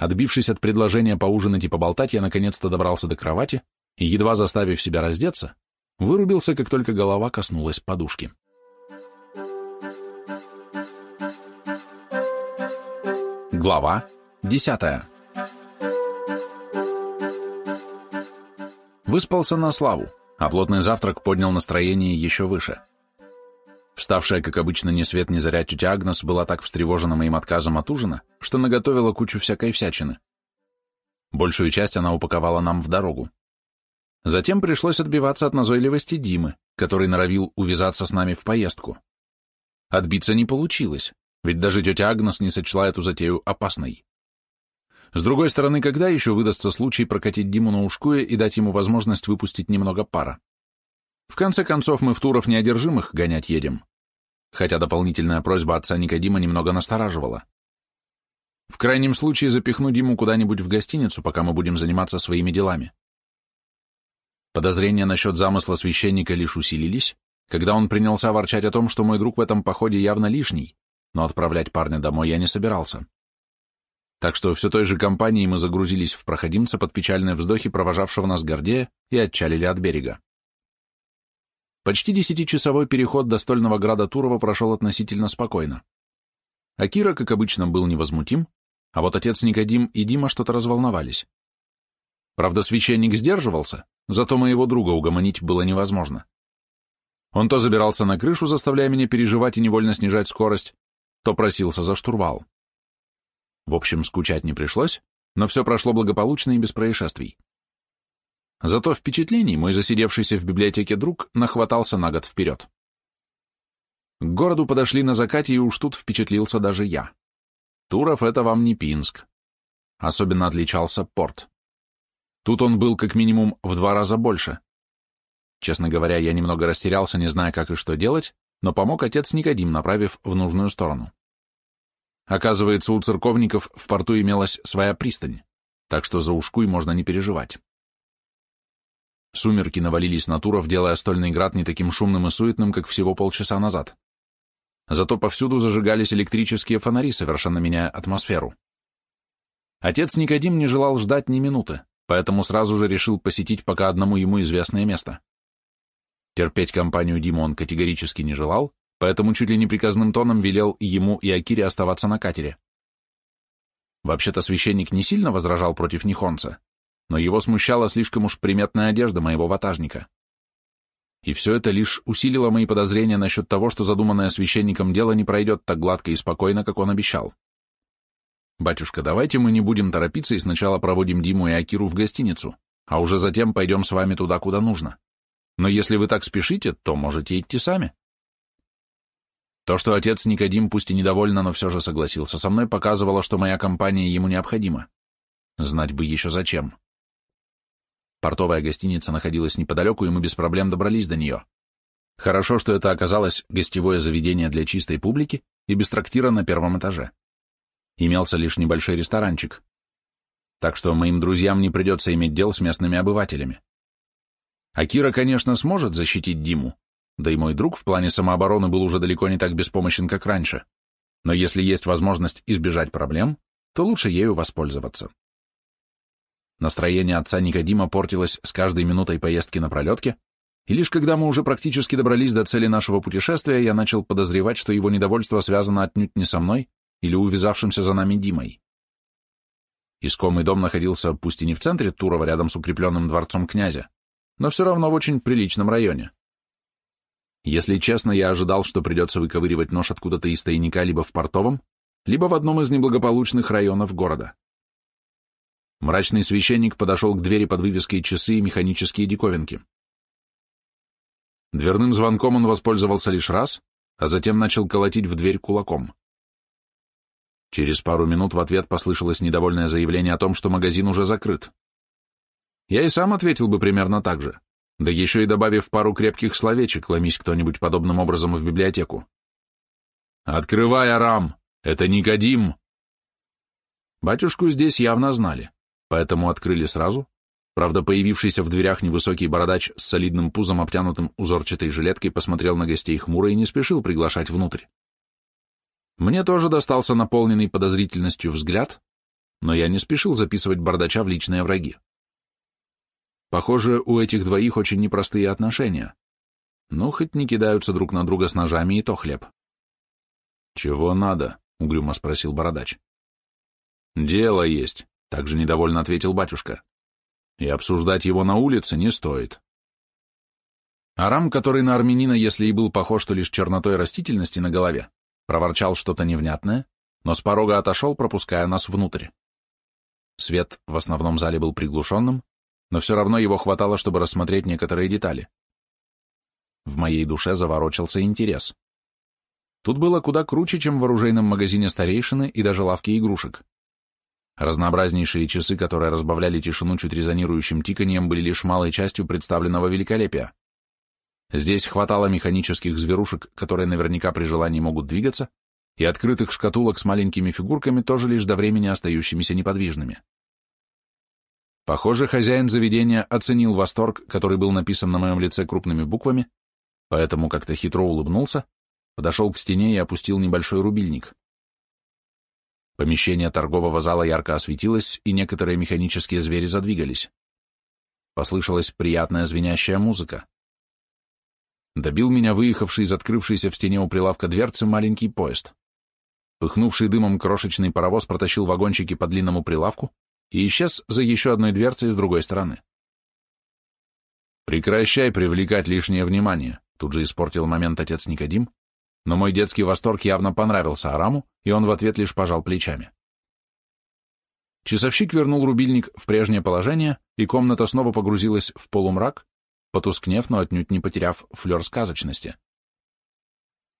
[SPEAKER 1] Отбившись от предложения поужинать и поболтать, я наконец-то добрался до кровати и, едва заставив себя раздеться, вырубился, как только голова коснулась подушки. Глава десятая Выспался на славу, а плотный завтрак поднял настроение еще выше. Вставшая, как обычно, ни свет ни заря тетя Агнес была так встревожена моим отказом от ужина, что наготовила кучу всякой всячины. Большую часть она упаковала нам в дорогу. Затем пришлось отбиваться от назойливости Димы, который норовил увязаться с нами в поездку. Отбиться не получилось, ведь даже тетя Агнес не сочла эту затею опасной. С другой стороны, когда еще выдастся случай прокатить Диму на ушкуе и дать ему возможность выпустить немного пара? В конце концов, мы в туров неодержимых гонять едем хотя дополнительная просьба отца Никодима немного настораживала. В крайнем случае запихну Диму куда-нибудь в гостиницу, пока мы будем заниматься своими делами. Подозрения насчет замысла священника лишь усилились, когда он принялся ворчать о том, что мой друг в этом походе явно лишний, но отправлять парня домой я не собирался. Так что все той же компанией мы загрузились в проходимца под печальные вздохи провожавшего нас Гордея и отчалили от берега. Почти десятичасовой переход до стольного града Турова прошел относительно спокойно. Акира, как обычно, был невозмутим, а вот отец Никодим и Дима что-то разволновались. Правда, священник сдерживался, зато моего друга угомонить было невозможно. Он то забирался на крышу, заставляя меня переживать и невольно снижать скорость, то просился за штурвал. В общем, скучать не пришлось, но все прошло благополучно и без происшествий. Зато впечатлений мой засидевшийся в библиотеке друг нахватался на год вперед. К городу подошли на закате, и уж тут впечатлился даже я. Туров — это вам не Пинск. Особенно отличался порт. Тут он был как минимум в два раза больше. Честно говоря, я немного растерялся, не зная, как и что делать, но помог отец Никодим, направив в нужную сторону. Оказывается, у церковников в порту имелась своя пристань, так что за ушкуй можно не переживать. Сумерки навалились на Туров, делая стольный град не таким шумным и суетным, как всего полчаса назад. Зато повсюду зажигались электрические фонари, совершенно меняя атмосферу. Отец Никодим не желал ждать ни минуты, поэтому сразу же решил посетить пока одному ему известное место. Терпеть компанию Диму он категорически не желал, поэтому чуть ли не приказным тоном велел ему, и Акире оставаться на катере. Вообще-то священник не сильно возражал против Нихонца, но его смущала слишком уж приметная одежда моего ватажника. И все это лишь усилило мои подозрения насчет того, что задуманное священником дело не пройдет так гладко и спокойно, как он обещал. «Батюшка, давайте мы не будем торопиться и сначала проводим Диму и Акиру в гостиницу, а уже затем пойдем с вами туда, куда нужно. Но если вы так спешите, то можете идти сами». То, что отец Никодим, пусть и недовольно, но все же согласился со мной, показывало, что моя компания ему необходима. Знать бы еще зачем. Портовая гостиница находилась неподалеку, и мы без проблем добрались до нее. Хорошо, что это оказалось гостевое заведение для чистой публики и без трактира на первом этаже. Имелся лишь небольшой ресторанчик. Так что моим друзьям не придется иметь дел с местными обывателями. Акира, конечно, сможет защитить Диму, да и мой друг в плане самообороны был уже далеко не так беспомощен, как раньше. Но если есть возможность избежать проблем, то лучше ею воспользоваться. Настроение отца Никодима портилось с каждой минутой поездки на пролетке, и лишь когда мы уже практически добрались до цели нашего путешествия, я начал подозревать, что его недовольство связано отнюдь не со мной или увязавшимся за нами Димой. Искомый дом находился пусть и не в центре Турова, рядом с укрепленным дворцом князя, но все равно в очень приличном районе. Если честно, я ожидал, что придется выковыривать нож откуда-то из тайника либо в портовом, либо в одном из неблагополучных районов города. Мрачный священник подошел к двери под вывеской «Часы и механические диковинки». Дверным звонком он воспользовался лишь раз, а затем начал колотить в дверь кулаком. Через пару минут в ответ послышалось недовольное заявление о том, что магазин уже закрыт. Я и сам ответил бы примерно так же да еще и добавив пару крепких словечек, ломись кто-нибудь подобным образом в библиотеку. «Открывай, Арам! Это Никодим!» Батюшку здесь явно знали, поэтому открыли сразу. Правда, появившийся в дверях невысокий бородач с солидным пузом, обтянутым узорчатой жилеткой, посмотрел на гостей хмуро и не спешил приглашать внутрь. Мне тоже достался наполненный подозрительностью взгляд, но я не спешил записывать бардача в личные враги. Похоже, у этих двоих очень непростые отношения. Ну, хоть не кидаются друг на друга с ножами, и то хлеб. «Чего надо?» — угрюмо спросил бородач. «Дело есть», — также недовольно ответил батюшка. «И обсуждать его на улице не стоит». Арам, который на армянина, если и был похож, то лишь чернотой растительности на голове, проворчал что-то невнятное, но с порога отошел, пропуская нас внутрь. Свет в основном зале был приглушенным, но все равно его хватало, чтобы рассмотреть некоторые детали. В моей душе заворочился интерес. Тут было куда круче, чем в оружейном магазине старейшины и даже лавке игрушек. Разнообразнейшие часы, которые разбавляли тишину чуть резонирующим тиканьем, были лишь малой частью представленного великолепия. Здесь хватало механических зверушек, которые наверняка при желании могут двигаться, и открытых шкатулок с маленькими фигурками, тоже лишь до времени остающимися неподвижными. Похоже, хозяин заведения оценил восторг, который был написан на моем лице крупными буквами, поэтому как-то хитро улыбнулся, подошел к стене и опустил небольшой рубильник. Помещение торгового зала ярко осветилось, и некоторые механические звери задвигались. Послышалась приятная звенящая музыка. Добил меня выехавший из открывшейся в стене у прилавка дверцы маленький поезд. Пыхнувший дымом крошечный паровоз протащил вагончики по длинному прилавку и исчез за еще одной дверцей с другой стороны. «Прекращай привлекать лишнее внимание», — тут же испортил момент отец Никодим, но мой детский восторг явно понравился Араму, и он в ответ лишь пожал плечами. Часовщик вернул рубильник в прежнее положение, и комната снова погрузилась в полумрак, потускнев, но отнюдь не потеряв флер сказочности.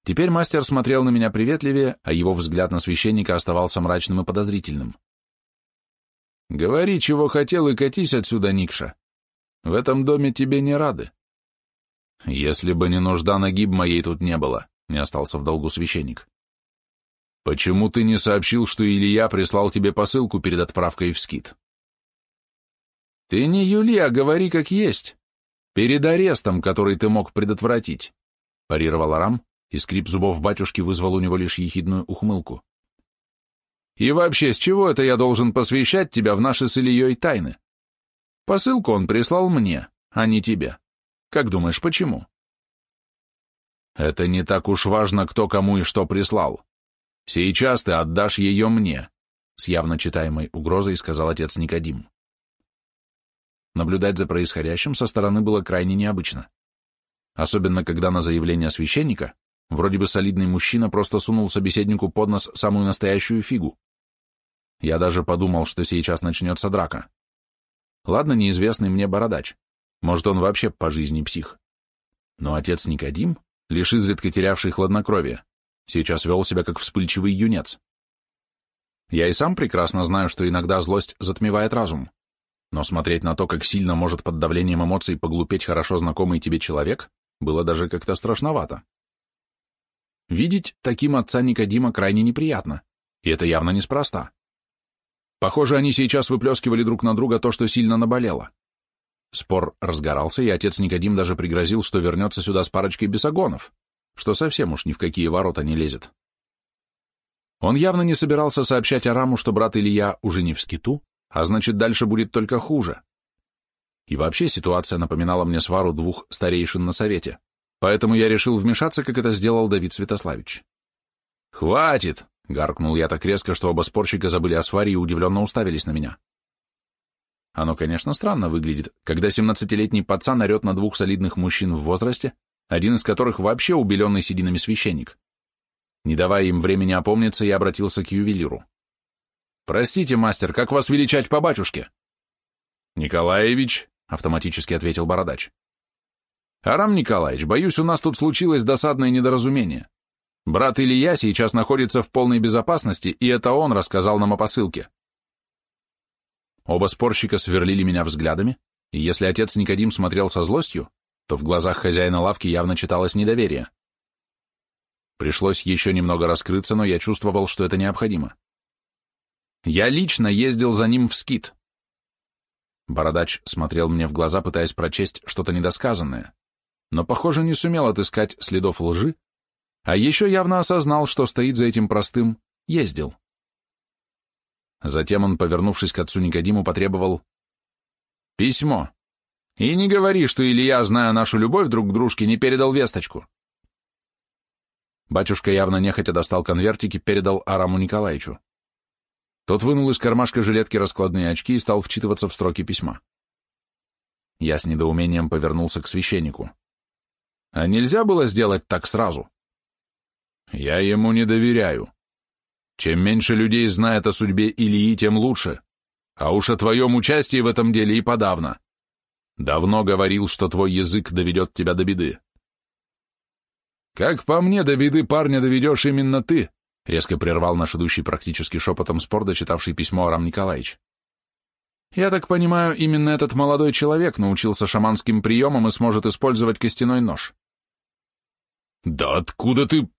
[SPEAKER 1] Теперь мастер смотрел на меня приветливее, а его взгляд на священника оставался мрачным и подозрительным. «Говори, чего хотел, и катись отсюда, Никша. В этом доме тебе не рады». «Если бы не нужда нагиб моей тут не было», — не остался в долгу священник. «Почему ты не сообщил, что Илья прислал тебе посылку перед отправкой в скит?» «Ты не Юли, а говори как есть. Перед арестом, который ты мог предотвратить», — парировал Арам, и скрип зубов батюшки вызвал у него лишь ехидную ухмылку. «И вообще, с чего это я должен посвящать тебя в наши с Ильей тайны? Посылку он прислал мне, а не тебе. Как думаешь, почему?» «Это не так уж важно, кто кому и что прислал. Сейчас ты отдашь ее мне», — с явно читаемой угрозой сказал отец Никодим. Наблюдать за происходящим со стороны было крайне необычно. Особенно, когда на заявление священника Вроде бы солидный мужчина просто сунул собеседнику под нос самую настоящую фигу. Я даже подумал, что сейчас начнется драка. Ладно, неизвестный мне бородач. Может, он вообще по жизни псих. Но отец Никодим, лишь изредка терявший хладнокровие, сейчас вел себя как вспыльчивый юнец. Я и сам прекрасно знаю, что иногда злость затмевает разум. Но смотреть на то, как сильно может под давлением эмоций поглупеть хорошо знакомый тебе человек, было даже как-то страшновато. Видеть таким отца Никодима крайне неприятно, и это явно неспроста. Похоже, они сейчас выплескивали друг на друга то, что сильно наболело. Спор разгорался, и отец Никодим даже пригрозил, что вернется сюда с парочкой бесогонов, что совсем уж ни в какие ворота не лезет. Он явно не собирался сообщать Араму, что брат Илья уже не в скиту, а значит, дальше будет только хуже. И вообще ситуация напоминала мне свару двух старейшин на совете. Поэтому я решил вмешаться, как это сделал Давид Святославич. «Хватит!» — гаркнул я так резко, что оба спорщика забыли о сваре и удивленно уставились на меня. Оно, конечно, странно выглядит, когда семнадцатилетний пацан орет на двух солидных мужчин в возрасте, один из которых вообще убеленный сединами священник. Не давая им времени опомниться, я обратился к ювелиру. «Простите, мастер, как вас величать по батюшке?» «Николаевич», — автоматически ответил бородач. Арам Николаевич, боюсь, у нас тут случилось досадное недоразумение. Брат Илья сейчас находится в полной безопасности, и это он рассказал нам о посылке. Оба спорщика сверлили меня взглядами, и если отец Никодим смотрел со злостью, то в глазах хозяина лавки явно читалось недоверие. Пришлось еще немного раскрыться, но я чувствовал, что это необходимо. Я лично ездил за ним в скит. Бородач смотрел мне в глаза, пытаясь прочесть что-то недосказанное но, похоже, не сумел отыскать следов лжи, а еще явно осознал, что стоит за этим простым «ездил». Затем он, повернувшись к отцу Никодиму, потребовал «Письмо. И не говори, что Илья, зная нашу любовь друг к дружке, не передал весточку». Батюшка явно нехотя достал конвертик и передал Араму Николаевичу. Тот вынул из кармашка жилетки раскладные очки и стал вчитываться в строки письма. Я с недоумением повернулся к священнику. А нельзя было сделать так сразу? Я ему не доверяю. Чем меньше людей знает о судьбе Ильи, тем лучше. А уж о твоем участии в этом деле и подавно. Давно говорил, что твой язык доведет тебя до беды. Как по мне, до беды парня доведешь именно ты, резко прервал наш идущий практически шепотом спор, дочитавший письмо Арам Николаевич. Я так понимаю, именно этот молодой человек научился шаманским приемам и сможет использовать костяной нож. «Да откуда ты...»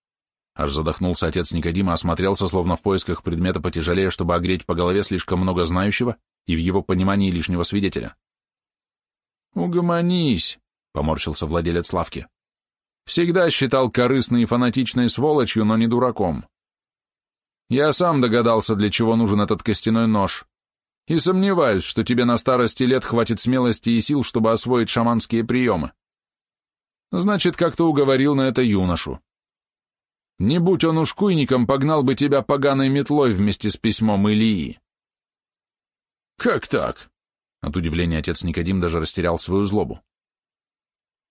[SPEAKER 1] Аж задохнулся отец Никодима, осмотрелся, словно в поисках предмета потяжелее, чтобы огреть по голове слишком много знающего и в его понимании лишнего свидетеля. «Угомонись», — поморщился владелец лавки. «Всегда считал корыстной и фанатичной сволочью, но не дураком. Я сам догадался, для чего нужен этот костяной нож. И сомневаюсь, что тебе на старости лет хватит смелости и сил, чтобы освоить шаманские приемы. Значит, как-то уговорил на это юношу. Не будь он ушкуйником, погнал бы тебя поганой метлой вместе с письмом Илии. Как так? От удивления отец Никодим даже растерял свою злобу.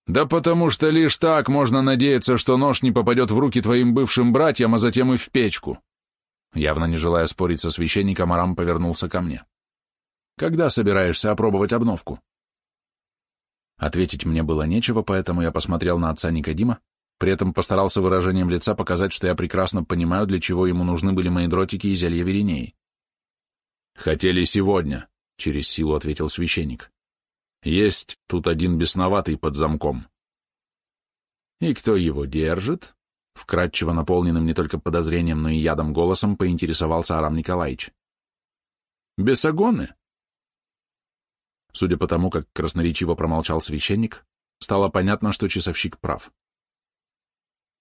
[SPEAKER 1] Да потому что лишь так можно надеяться, что нож не попадет в руки твоим бывшим братьям, а затем и в печку. Явно не желая спорить со священником, Арам повернулся ко мне. Когда собираешься опробовать обновку? Ответить мне было нечего, поэтому я посмотрел на отца Никодима, при этом постарался выражением лица показать, что я прекрасно понимаю, для чего ему нужны были мои дротики и зелья Веринеи. «Хотели сегодня», — через силу ответил священник. «Есть тут один бесноватый под замком». «И кто его держит?» Вкратчиво наполненным не только подозрением, но и ядом голосом поинтересовался Арам Николаевич. «Бесогоны?» Судя по тому, как красноречиво промолчал священник, стало понятно, что часовщик прав.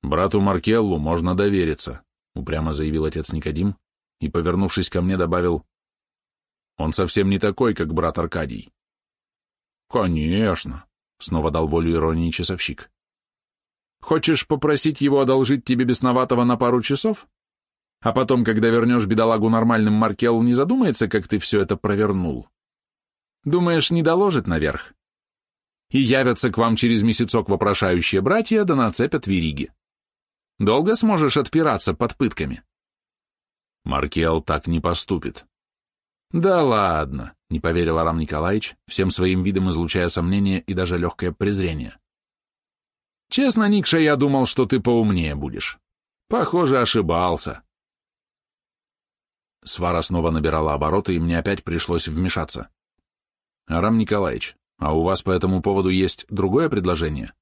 [SPEAKER 1] «Брату Маркеллу можно довериться», — упрямо заявил отец Никодим и, повернувшись ко мне, добавил, «Он совсем не такой, как брат Аркадий». «Конечно», — снова дал волю иронии часовщик. «Хочешь попросить его одолжить тебе бесноватого на пару часов? А потом, когда вернешь бедолагу нормальным, Маркел не задумается, как ты все это провернул?» Думаешь, не доложит наверх? И явятся к вам через месяцок вопрошающие братья, да нацепят вериги. Долго сможешь отпираться под пытками? Маркел так не поступит. Да ладно, не поверил Арам Николаевич, всем своим видом излучая сомнение и даже легкое презрение. Честно, Никша, я думал, что ты поумнее будешь. Похоже, ошибался. Свара снова набирала обороты, и мне опять пришлось вмешаться. Арам Николаевич, а у вас по этому поводу есть другое предложение?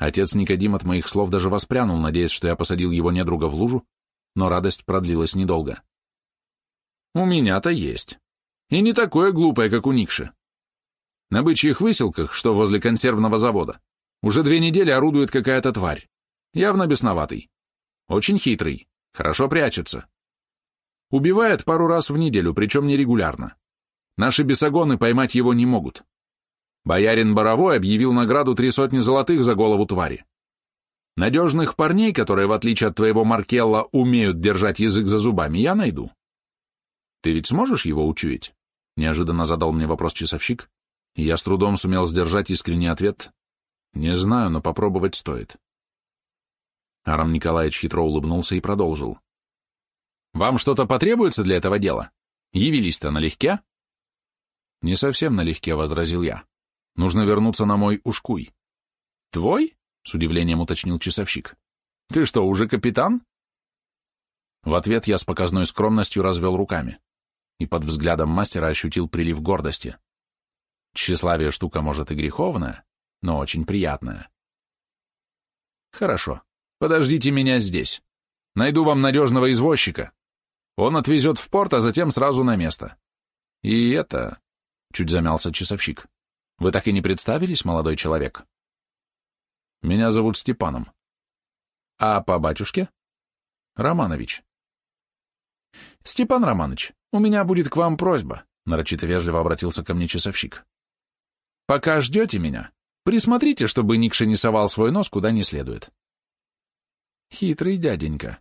[SPEAKER 1] Отец Никодим от моих слов даже воспрянул, надеясь, что я посадил его недруга в лужу, но радость продлилась недолго. У меня-то есть. И не такое глупое, как у Никши. На бычьих выселках, что возле консервного завода, уже две недели орудует какая-то тварь. Явно бесноватый. Очень хитрый. Хорошо прячется. Убивает пару раз в неделю, причем нерегулярно. Наши бесогоны поймать его не могут. Боярин Боровой объявил награду три сотни золотых за голову твари. Надежных парней, которые, в отличие от твоего Маркелла, умеют держать язык за зубами, я найду. Ты ведь сможешь его учуять? Неожиданно задал мне вопрос часовщик, я с трудом сумел сдержать искренний ответ. Не знаю, но попробовать стоит. Арам Николаевич хитро улыбнулся и продолжил. Вам что-то потребуется для этого дела? Явились-то налегке? «Не совсем налегке», — возразил я. «Нужно вернуться на мой ушкуй». «Твой?» — с удивлением уточнил часовщик. «Ты что, уже капитан?» В ответ я с показной скромностью развел руками и под взглядом мастера ощутил прилив гордости. Тщеславие штука, может, и греховная, но очень приятная. «Хорошо, подождите меня здесь. Найду вам надежного извозчика. Он отвезет в порт, а затем сразу на место. И это... Чуть замялся часовщик. Вы так и не представились, молодой человек? Меня зовут Степаном. А по батюшке? Романович. Степан Романович, у меня будет к вам просьба, нарочито вежливо обратился ко мне часовщик. Пока ждете меня, присмотрите, чтобы Никша не совал свой нос куда не следует. Хитрый дяденька.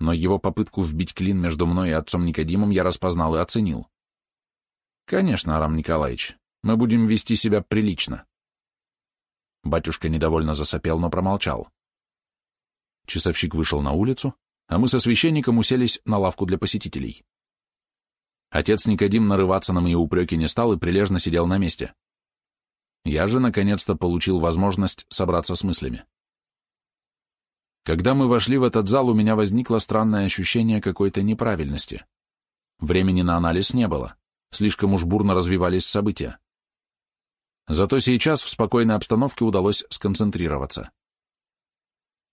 [SPEAKER 1] Но его попытку вбить клин между мной и отцом Никодимом я распознал и оценил. Конечно, Арам Николаевич, мы будем вести себя прилично. Батюшка недовольно засопел, но промолчал. Часовщик вышел на улицу, а мы со священником уселись на лавку для посетителей. Отец Никодим нарываться на мои упреки не стал и прилежно сидел на месте. Я же, наконец-то, получил возможность собраться с мыслями. Когда мы вошли в этот зал, у меня возникло странное ощущение какой-то неправильности. Времени на анализ не было. Слишком уж бурно развивались события. Зато сейчас в спокойной обстановке удалось сконцентрироваться.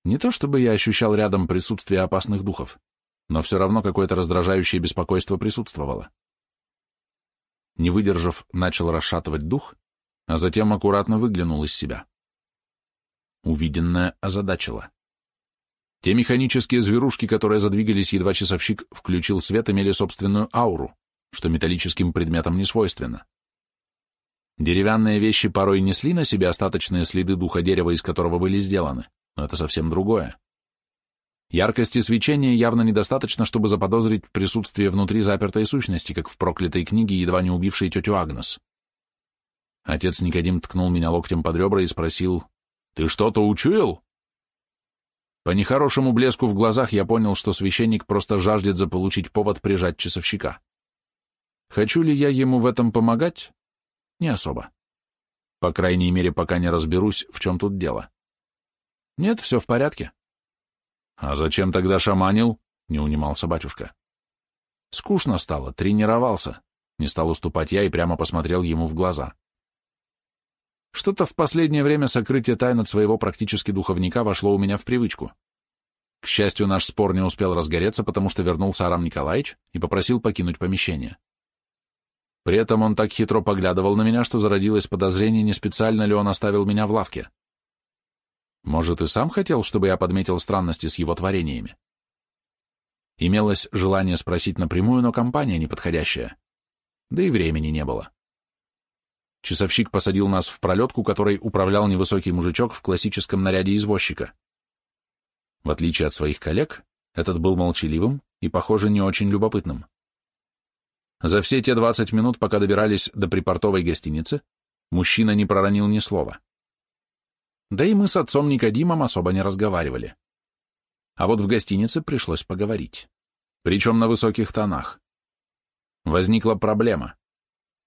[SPEAKER 1] Не то чтобы я ощущал рядом присутствие опасных духов, но все равно какое-то раздражающее беспокойство присутствовало. Не выдержав, начал расшатывать дух, а затем аккуратно выглянул из себя. Увиденное озадачило. Те механические зверушки, которые задвигались, едва часовщик включил свет, имели собственную ауру, что металлическим предметам не свойственно. Деревянные вещи порой несли на себе остаточные следы духа дерева, из которого были сделаны, но это совсем другое. Яркости свечения явно недостаточно, чтобы заподозрить присутствие внутри запертой сущности, как в проклятой книге, едва не убившей тетю Агнес. Отец Никодим ткнул меня локтем под ребра и спросил, «Ты что-то учуял?» По нехорошему блеску в глазах я понял, что священник просто жаждет заполучить повод прижать часовщика. Хочу ли я ему в этом помогать? Не особо. По крайней мере, пока не разберусь, в чем тут дело. Нет, все в порядке. А зачем тогда шаманил? Не унимался батюшка. Скучно стало, тренировался. Не стал уступать я и прямо посмотрел ему в глаза. Что-то в последнее время сокрытие тайн от своего практически духовника вошло у меня в привычку. К счастью, наш спор не успел разгореться, потому что вернулся Арам Николаевич и попросил покинуть помещение. При этом он так хитро поглядывал на меня, что зародилось подозрение, не специально ли он оставил меня в лавке. Может, и сам хотел, чтобы я подметил странности с его творениями? Имелось желание спросить напрямую, но компания неподходящая. Да и времени не было. Часовщик посадил нас в пролетку, которой управлял невысокий мужичок в классическом наряде извозчика. В отличие от своих коллег, этот был молчаливым и, похоже, не очень любопытным. За все те 20 минут, пока добирались до припортовой гостиницы, мужчина не проронил ни слова. Да и мы с отцом Никодимом особо не разговаривали. А вот в гостинице пришлось поговорить. Причем на высоких тонах. Возникла проблема.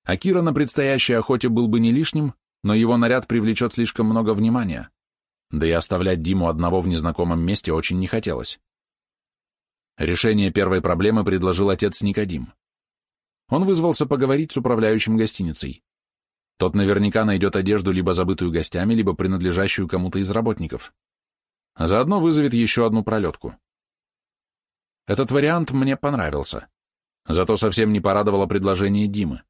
[SPEAKER 1] Акира на предстоящей охоте был бы не лишним, но его наряд привлечет слишком много внимания. Да и оставлять Диму одного в незнакомом месте очень не хотелось. Решение первой проблемы предложил отец Никодим. Он вызвался поговорить с управляющим гостиницей. Тот наверняка найдет одежду, либо забытую гостями, либо принадлежащую кому-то из работников. А заодно вызовет еще одну пролетку. Этот вариант мне понравился. Зато совсем не порадовало предложение Димы.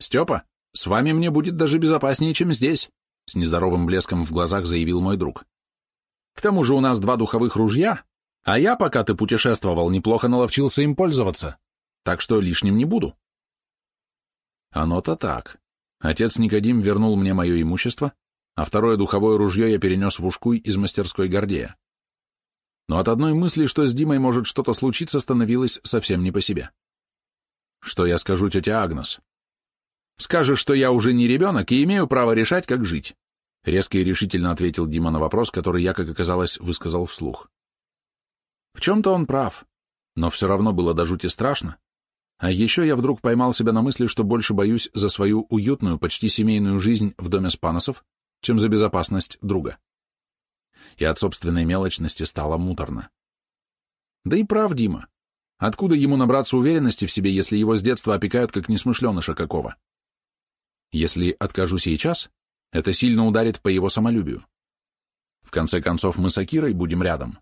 [SPEAKER 1] «Степа, с вами мне будет даже безопаснее, чем здесь», с нездоровым блеском в глазах заявил мой друг. «К тому же у нас два духовых ружья, а я, пока ты путешествовал, неплохо наловчился им пользоваться так что лишним не буду. Оно-то так. Отец Никодим вернул мне мое имущество, а второе духовое ружье я перенес в ушкуй из мастерской Гордея. Но от одной мысли, что с Димой может что-то случиться, становилось совсем не по себе. Что я скажу тете Агнес? Скажешь, что я уже не ребенок и имею право решать, как жить. Резко и решительно ответил Дима на вопрос, который я, как оказалось, высказал вслух. В чем-то он прав, но все равно было до жути страшно, а еще я вдруг поймал себя на мысли, что больше боюсь за свою уютную, почти семейную жизнь в доме Спаносов, чем за безопасность друга. И от собственной мелочности стало муторно. Да и прав Дима. Откуда ему набраться уверенности в себе, если его с детства опекают как несмышленыша какого? Если откажу сейчас, это сильно ударит по его самолюбию. В конце концов, мы с Акирой будем рядом.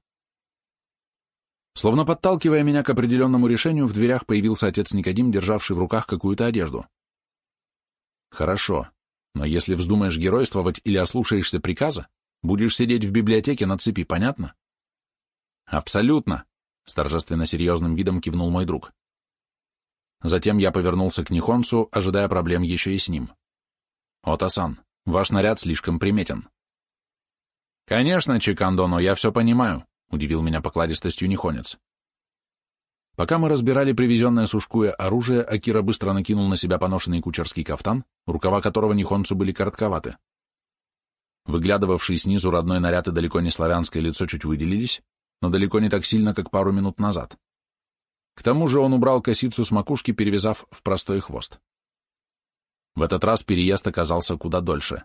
[SPEAKER 1] Словно подталкивая меня к определенному решению, в дверях появился отец Никодим, державший в руках какую-то одежду. Хорошо, но если вздумаешь геройствовать или ослушаешься приказа, будешь сидеть в библиотеке на цепи, понятно? Абсолютно, с торжественно серьезным видом кивнул мой друг. Затем я повернулся к Нихонцу, ожидая проблем еще и с ним. Отасан, ваш наряд слишком приметен. Конечно, Чикандоно, я все понимаю, удивил меня покладистостью Нихонец. Пока мы разбирали привезенное с Ушкуя оружие, Акира быстро накинул на себя поношенный кучерский кафтан, рукава которого Нихонцу были коротковаты. Выглядывавший снизу родной наряд и далеко не славянское лицо чуть выделились, но далеко не так сильно, как пару минут назад. К тому же он убрал косицу с макушки, перевязав в простой хвост. В этот раз переезд оказался куда дольше.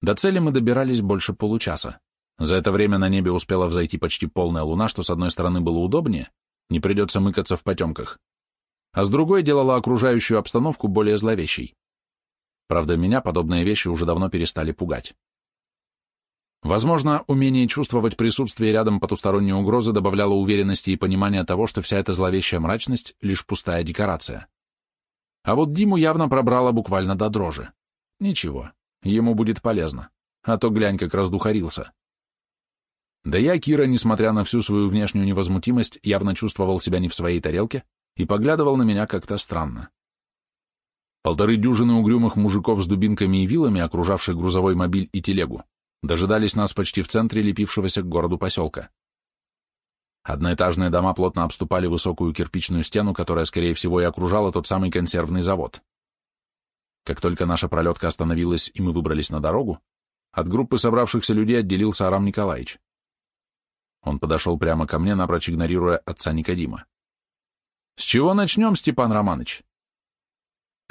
[SPEAKER 1] До цели мы добирались больше получаса. За это время на небе успела взойти почти полная луна, что с одной стороны было удобнее, не придется мыкаться в потемках, а с другой делала окружающую обстановку более зловещей. Правда, меня подобные вещи уже давно перестали пугать. Возможно, умение чувствовать присутствие рядом потусторонней угрозы добавляло уверенности и понимания того, что вся эта зловещая мрачность — лишь пустая декорация. А вот Диму явно пробрало буквально до дрожи. Ничего, ему будет полезно, а то глянь, как раздухарился. Да я, Кира, несмотря на всю свою внешнюю невозмутимость, явно чувствовал себя не в своей тарелке и поглядывал на меня как-то странно. Полторы дюжины угрюмых мужиков с дубинками и вилами, окружавших грузовой мобиль и телегу, дожидались нас почти в центре лепившегося к городу поселка. Одноэтажные дома плотно обступали высокую кирпичную стену, которая, скорее всего, и окружала тот самый консервный завод. Как только наша пролетка остановилась и мы выбрались на дорогу, от группы собравшихся людей отделился Арам Николаевич. Он подошел прямо ко мне, напрочь игнорируя отца Никодима. «С чего начнем, Степан Романович?»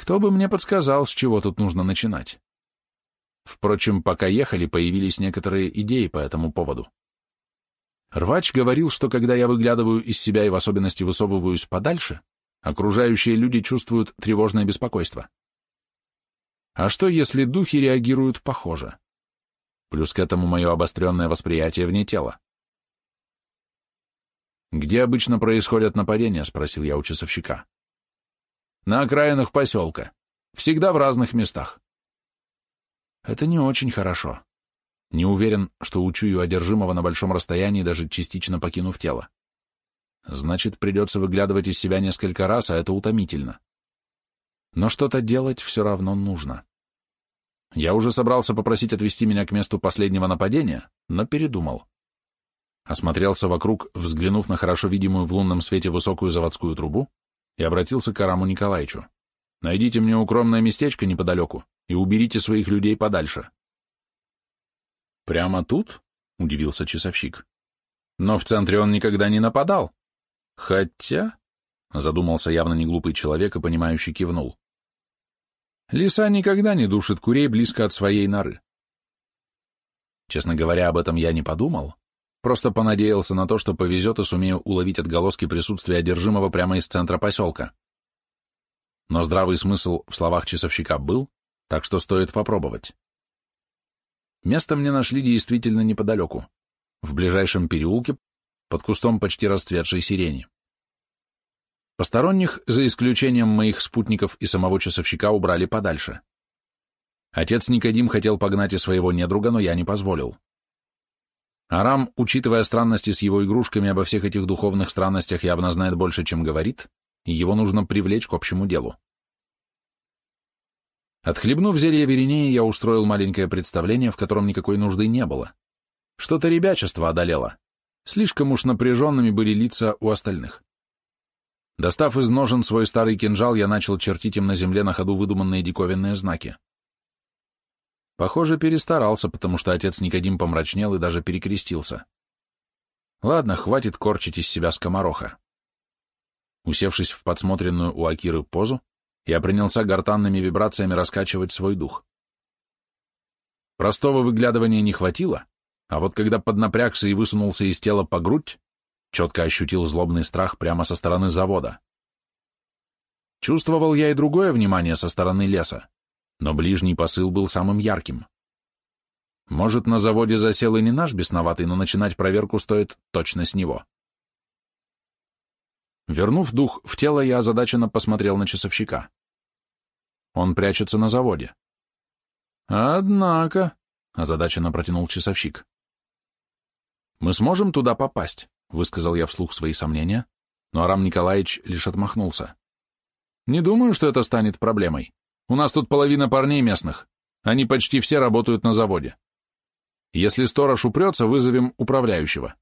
[SPEAKER 1] Кто бы мне подсказал, с чего тут нужно начинать? Впрочем, пока ехали, появились некоторые идеи по этому поводу. Рвач говорил, что когда я выглядываю из себя и в особенности высовываюсь подальше, окружающие люди чувствуют тревожное беспокойство. А что, если духи реагируют похоже? Плюс к этому мое обостренное восприятие вне тела. «Где обычно происходят нападения?» — спросил я у часовщика. «На окраинах поселка. Всегда в разных местах». «Это не очень хорошо. Не уверен, что учую одержимого на большом расстоянии, даже частично покинув тело. Значит, придется выглядывать из себя несколько раз, а это утомительно. Но что-то делать все равно нужно. Я уже собрался попросить отвезти меня к месту последнего нападения, но передумал. Осмотрелся вокруг, взглянув на хорошо видимую в лунном свете высокую заводскую трубу, и обратился к Араму Николаевичу. «Найдите мне укромное местечко неподалеку и уберите своих людей подальше». «Прямо тут?» — удивился часовщик. «Но в центре он никогда не нападал. Хотя...» — задумался явно неглупый человек и, понимающий, кивнул. «Лиса никогда не душит курей близко от своей норы». Честно говоря, об этом я не подумал, просто понадеялся на то, что повезет и сумею уловить отголоски присутствия одержимого прямо из центра поселка. Но здравый смысл в словах часовщика был, так что стоит попробовать. Место мне нашли действительно неподалеку, в ближайшем переулке, под кустом почти расцветшей сирени. Посторонних, за исключением моих спутников и самого часовщика, убрали подальше. Отец Никодим хотел погнать и своего недруга, но я не позволил. Арам, учитывая странности с его игрушками, обо всех этих духовных странностях явно знает больше, чем говорит, и его нужно привлечь к общему делу. Отхлебнув зелье Веринеи, я устроил маленькое представление, в котором никакой нужды не было. Что-то ребячество одолело. Слишком уж напряженными были лица у остальных. Достав из ножен свой старый кинжал, я начал чертить им на земле на ходу выдуманные диковинные знаки. Похоже, перестарался, потому что отец Никодим помрачнел и даже перекрестился. Ладно, хватит корчить из себя скомороха. Усевшись в подсмотренную у Акиры позу, я принялся гортанными вибрациями раскачивать свой дух. Простого выглядывания не хватило, а вот когда поднапрягся и высунулся из тела по грудь, четко ощутил злобный страх прямо со стороны завода. Чувствовал я и другое внимание со стороны леса, но ближний посыл был самым ярким. Может, на заводе засел и не наш бесноватый, но начинать проверку стоит точно с него. Вернув дух в тело, я озадаченно посмотрел на часовщика. Он прячется на заводе. Однако, озадаченно протянул часовщик. Мы сможем туда попасть, высказал я вслух свои сомнения, но Арам Николаевич лишь отмахнулся. Не думаю, что это станет проблемой. У нас тут половина парней местных. Они почти все работают на заводе. Если сторож упрется, вызовем управляющего.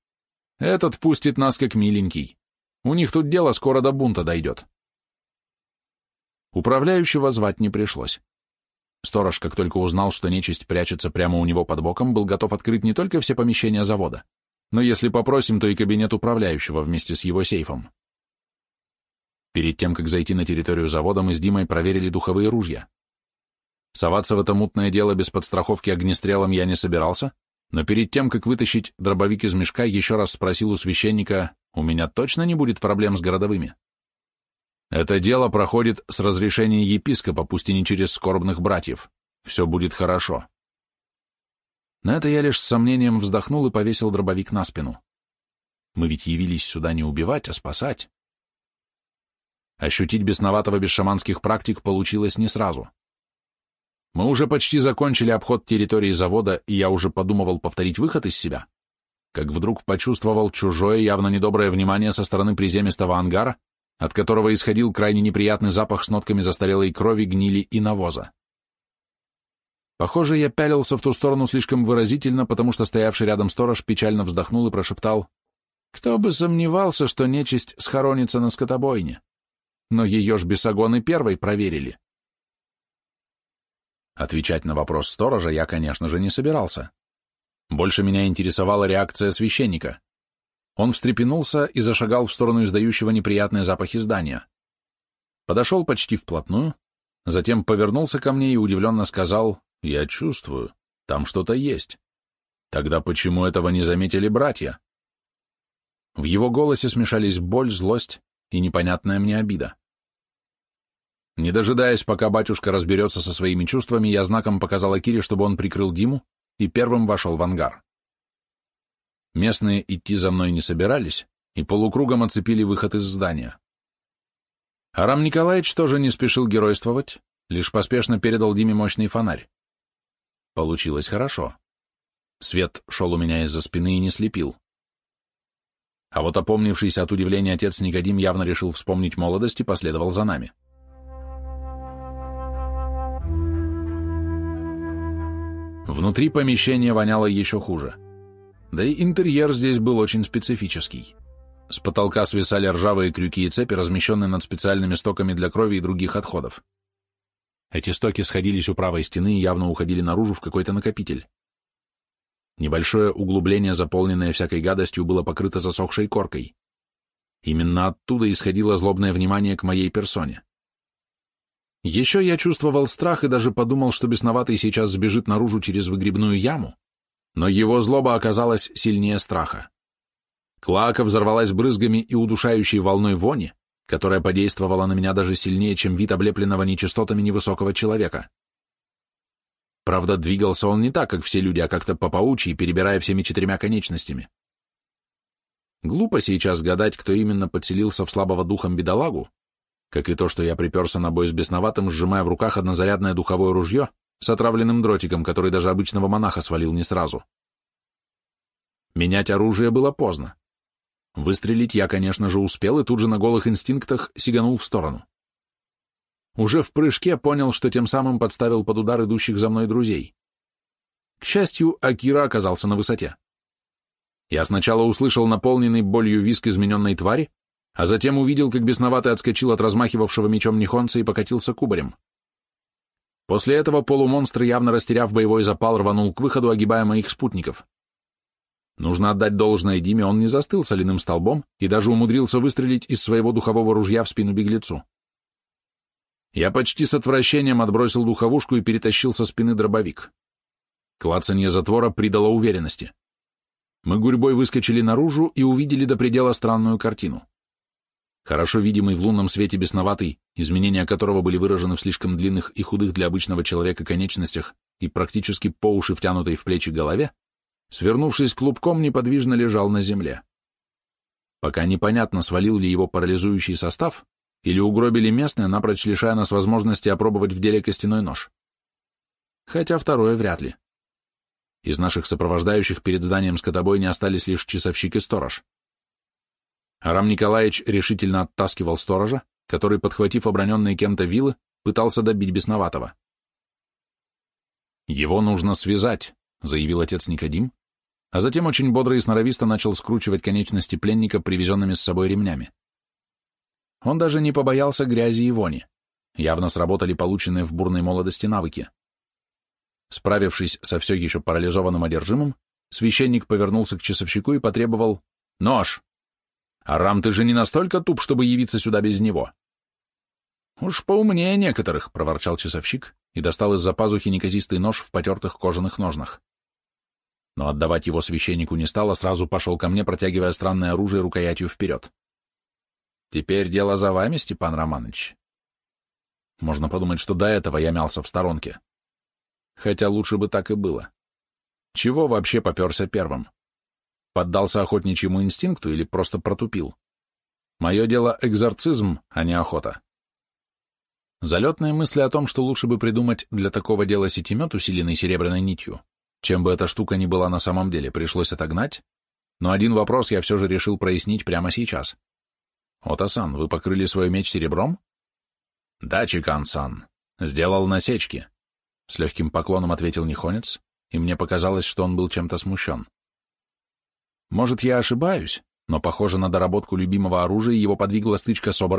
[SPEAKER 1] Этот пустит нас как миленький. У них тут дело скоро до бунта дойдет. Управляющего звать не пришлось. Сторож, как только узнал, что нечисть прячется прямо у него под боком, был готов открыть не только все помещения завода, но если попросим, то и кабинет управляющего вместе с его сейфом. Перед тем, как зайти на территорию завода, мы с Димой проверили духовые ружья. Соваться в это мутное дело без подстраховки огнестрелом я не собирался, но перед тем, как вытащить дробовик из мешка, еще раз спросил у священника, у меня точно не будет проблем с городовыми. Это дело проходит с разрешения епископа, пусть и не через скорбных братьев. Все будет хорошо. На это я лишь с сомнением вздохнул и повесил дробовик на спину. Мы ведь явились сюда не убивать, а спасать. Ощутить бесноватого без шаманских практик получилось не сразу. Мы уже почти закончили обход территории завода, и я уже подумывал повторить выход из себя, как вдруг почувствовал чужое, явно недоброе внимание со стороны приземистого ангара, от которого исходил крайне неприятный запах с нотками застарелой крови, гнили и навоза. Похоже, я пялился в ту сторону слишком выразительно, потому что стоявший рядом сторож печально вздохнул и прошептал, «Кто бы сомневался, что нечисть схоронится на скотобойне? Но ее ж бесогоны первой проверили». Отвечать на вопрос сторожа я, конечно же, не собирался. Больше меня интересовала реакция священника. Он встрепенулся и зашагал в сторону издающего неприятные запахи здания. Подошел почти вплотную, затем повернулся ко мне и удивленно сказал, «Я чувствую, там что-то есть. Тогда почему этого не заметили братья?» В его голосе смешались боль, злость и непонятная мне обида. Не дожидаясь, пока батюшка разберется со своими чувствами, я знаком показал Акире, чтобы он прикрыл Диму, и первым вошел в ангар. Местные идти за мной не собирались и полукругом оцепили выход из здания. Арам Николаевич тоже не спешил геройствовать, лишь поспешно передал Диме мощный фонарь. Получилось хорошо. Свет шел у меня из-за спины и не слепил. А вот опомнившийся от удивления отец Никодим явно решил вспомнить молодость и последовал за нами. Внутри помещения воняло еще хуже. Да и интерьер здесь был очень специфический. С потолка свисали ржавые крюки и цепи, размещенные над специальными стоками для крови и других отходов. Эти стоки сходились у правой стены и явно уходили наружу в какой-то накопитель. Небольшое углубление, заполненное всякой гадостью, было покрыто засохшей коркой. Именно оттуда исходило злобное внимание к моей персоне. Еще я чувствовал страх и даже подумал, что бесноватый сейчас сбежит наружу через выгребную яму, но его злоба оказалась сильнее страха. Клака взорвалась брызгами и удушающей волной вони, которая подействовала на меня даже сильнее, чем вид облепленного нечистотами невысокого человека. Правда, двигался он не так, как все люди, а как-то по паучьи, перебирая всеми четырьмя конечностями. Глупо сейчас гадать, кто именно подселился в слабого духом бедолагу, как и то, что я приперся на бой с бесноватым, сжимая в руках однозарядное духовое ружье с отравленным дротиком, который даже обычного монаха свалил не сразу. Менять оружие было поздно. Выстрелить я, конечно же, успел и тут же на голых инстинктах сиганул в сторону. Уже в прыжке понял, что тем самым подставил под удар идущих за мной друзей. К счастью, Акира оказался на высоте. Я сначала услышал наполненный болью виск измененной твари, а затем увидел, как бесноватый отскочил от размахивавшего мечом Нихонца и покатился кубарем. После этого полумонстр, явно растеряв боевой запал, рванул к выходу, огибая моих спутников. Нужно отдать должное Диме, он не застыл соляным столбом и даже умудрился выстрелить из своего духового ружья в спину беглецу. Я почти с отвращением отбросил духовушку и перетащил со спины дробовик. Клацанье затвора придало уверенности. Мы гурьбой выскочили наружу и увидели до предела странную картину хорошо видимый в лунном свете бесноватый, изменения которого были выражены в слишком длинных и худых для обычного человека конечностях и практически по уши втянутой в плечи голове, свернувшись клубком, неподвижно лежал на земле. Пока непонятно, свалил ли его парализующий состав, или угробили местные, напрочь лишая нас возможности опробовать в деле костяной нож. Хотя второе вряд ли. Из наших сопровождающих перед зданием скотобойни остались лишь часовщик и сторож. Арам Николаевич решительно оттаскивал сторожа, который, подхватив оброненные кем-то вилы, пытался добить бесноватого. «Его нужно связать», — заявил отец Никодим, а затем очень бодро и сноровисто начал скручивать конечности пленника привезенными с собой ремнями. Он даже не побоялся грязи и вони. Явно сработали полученные в бурной молодости навыки. Справившись со все еще парализованным одержимым, священник повернулся к часовщику и потребовал «Нож!» Арам, ты же не настолько туп, чтобы явиться сюда без него. Уж поумнее некоторых, — проворчал часовщик и достал из-за пазухи неказистый нож в потертых кожаных ножнах. Но отдавать его священнику не стал, а сразу пошел ко мне, протягивая странное оружие рукоятью вперед. Теперь дело за вами, Степан Романович. Можно подумать, что до этого я мялся в сторонке. Хотя лучше бы так и было. Чего вообще поперся первым? Поддался охотничьему инстинкту или просто протупил? Мое дело экзорцизм, а не охота. Залетные мысли о том, что лучше бы придумать для такого дела сетимет, усиленный серебряной нитью, чем бы эта штука ни была на самом деле, пришлось отогнать, но один вопрос я все же решил прояснить прямо сейчас. «Отасан, вы покрыли свой меч серебром?» «Да, Чикан-сан. Сделал насечки», — с легким поклоном ответил Нихонец, и мне показалось, что он был чем-то смущен. Может, я ошибаюсь, но, похоже на доработку любимого оружия, его подвигла стычка с оборотнем.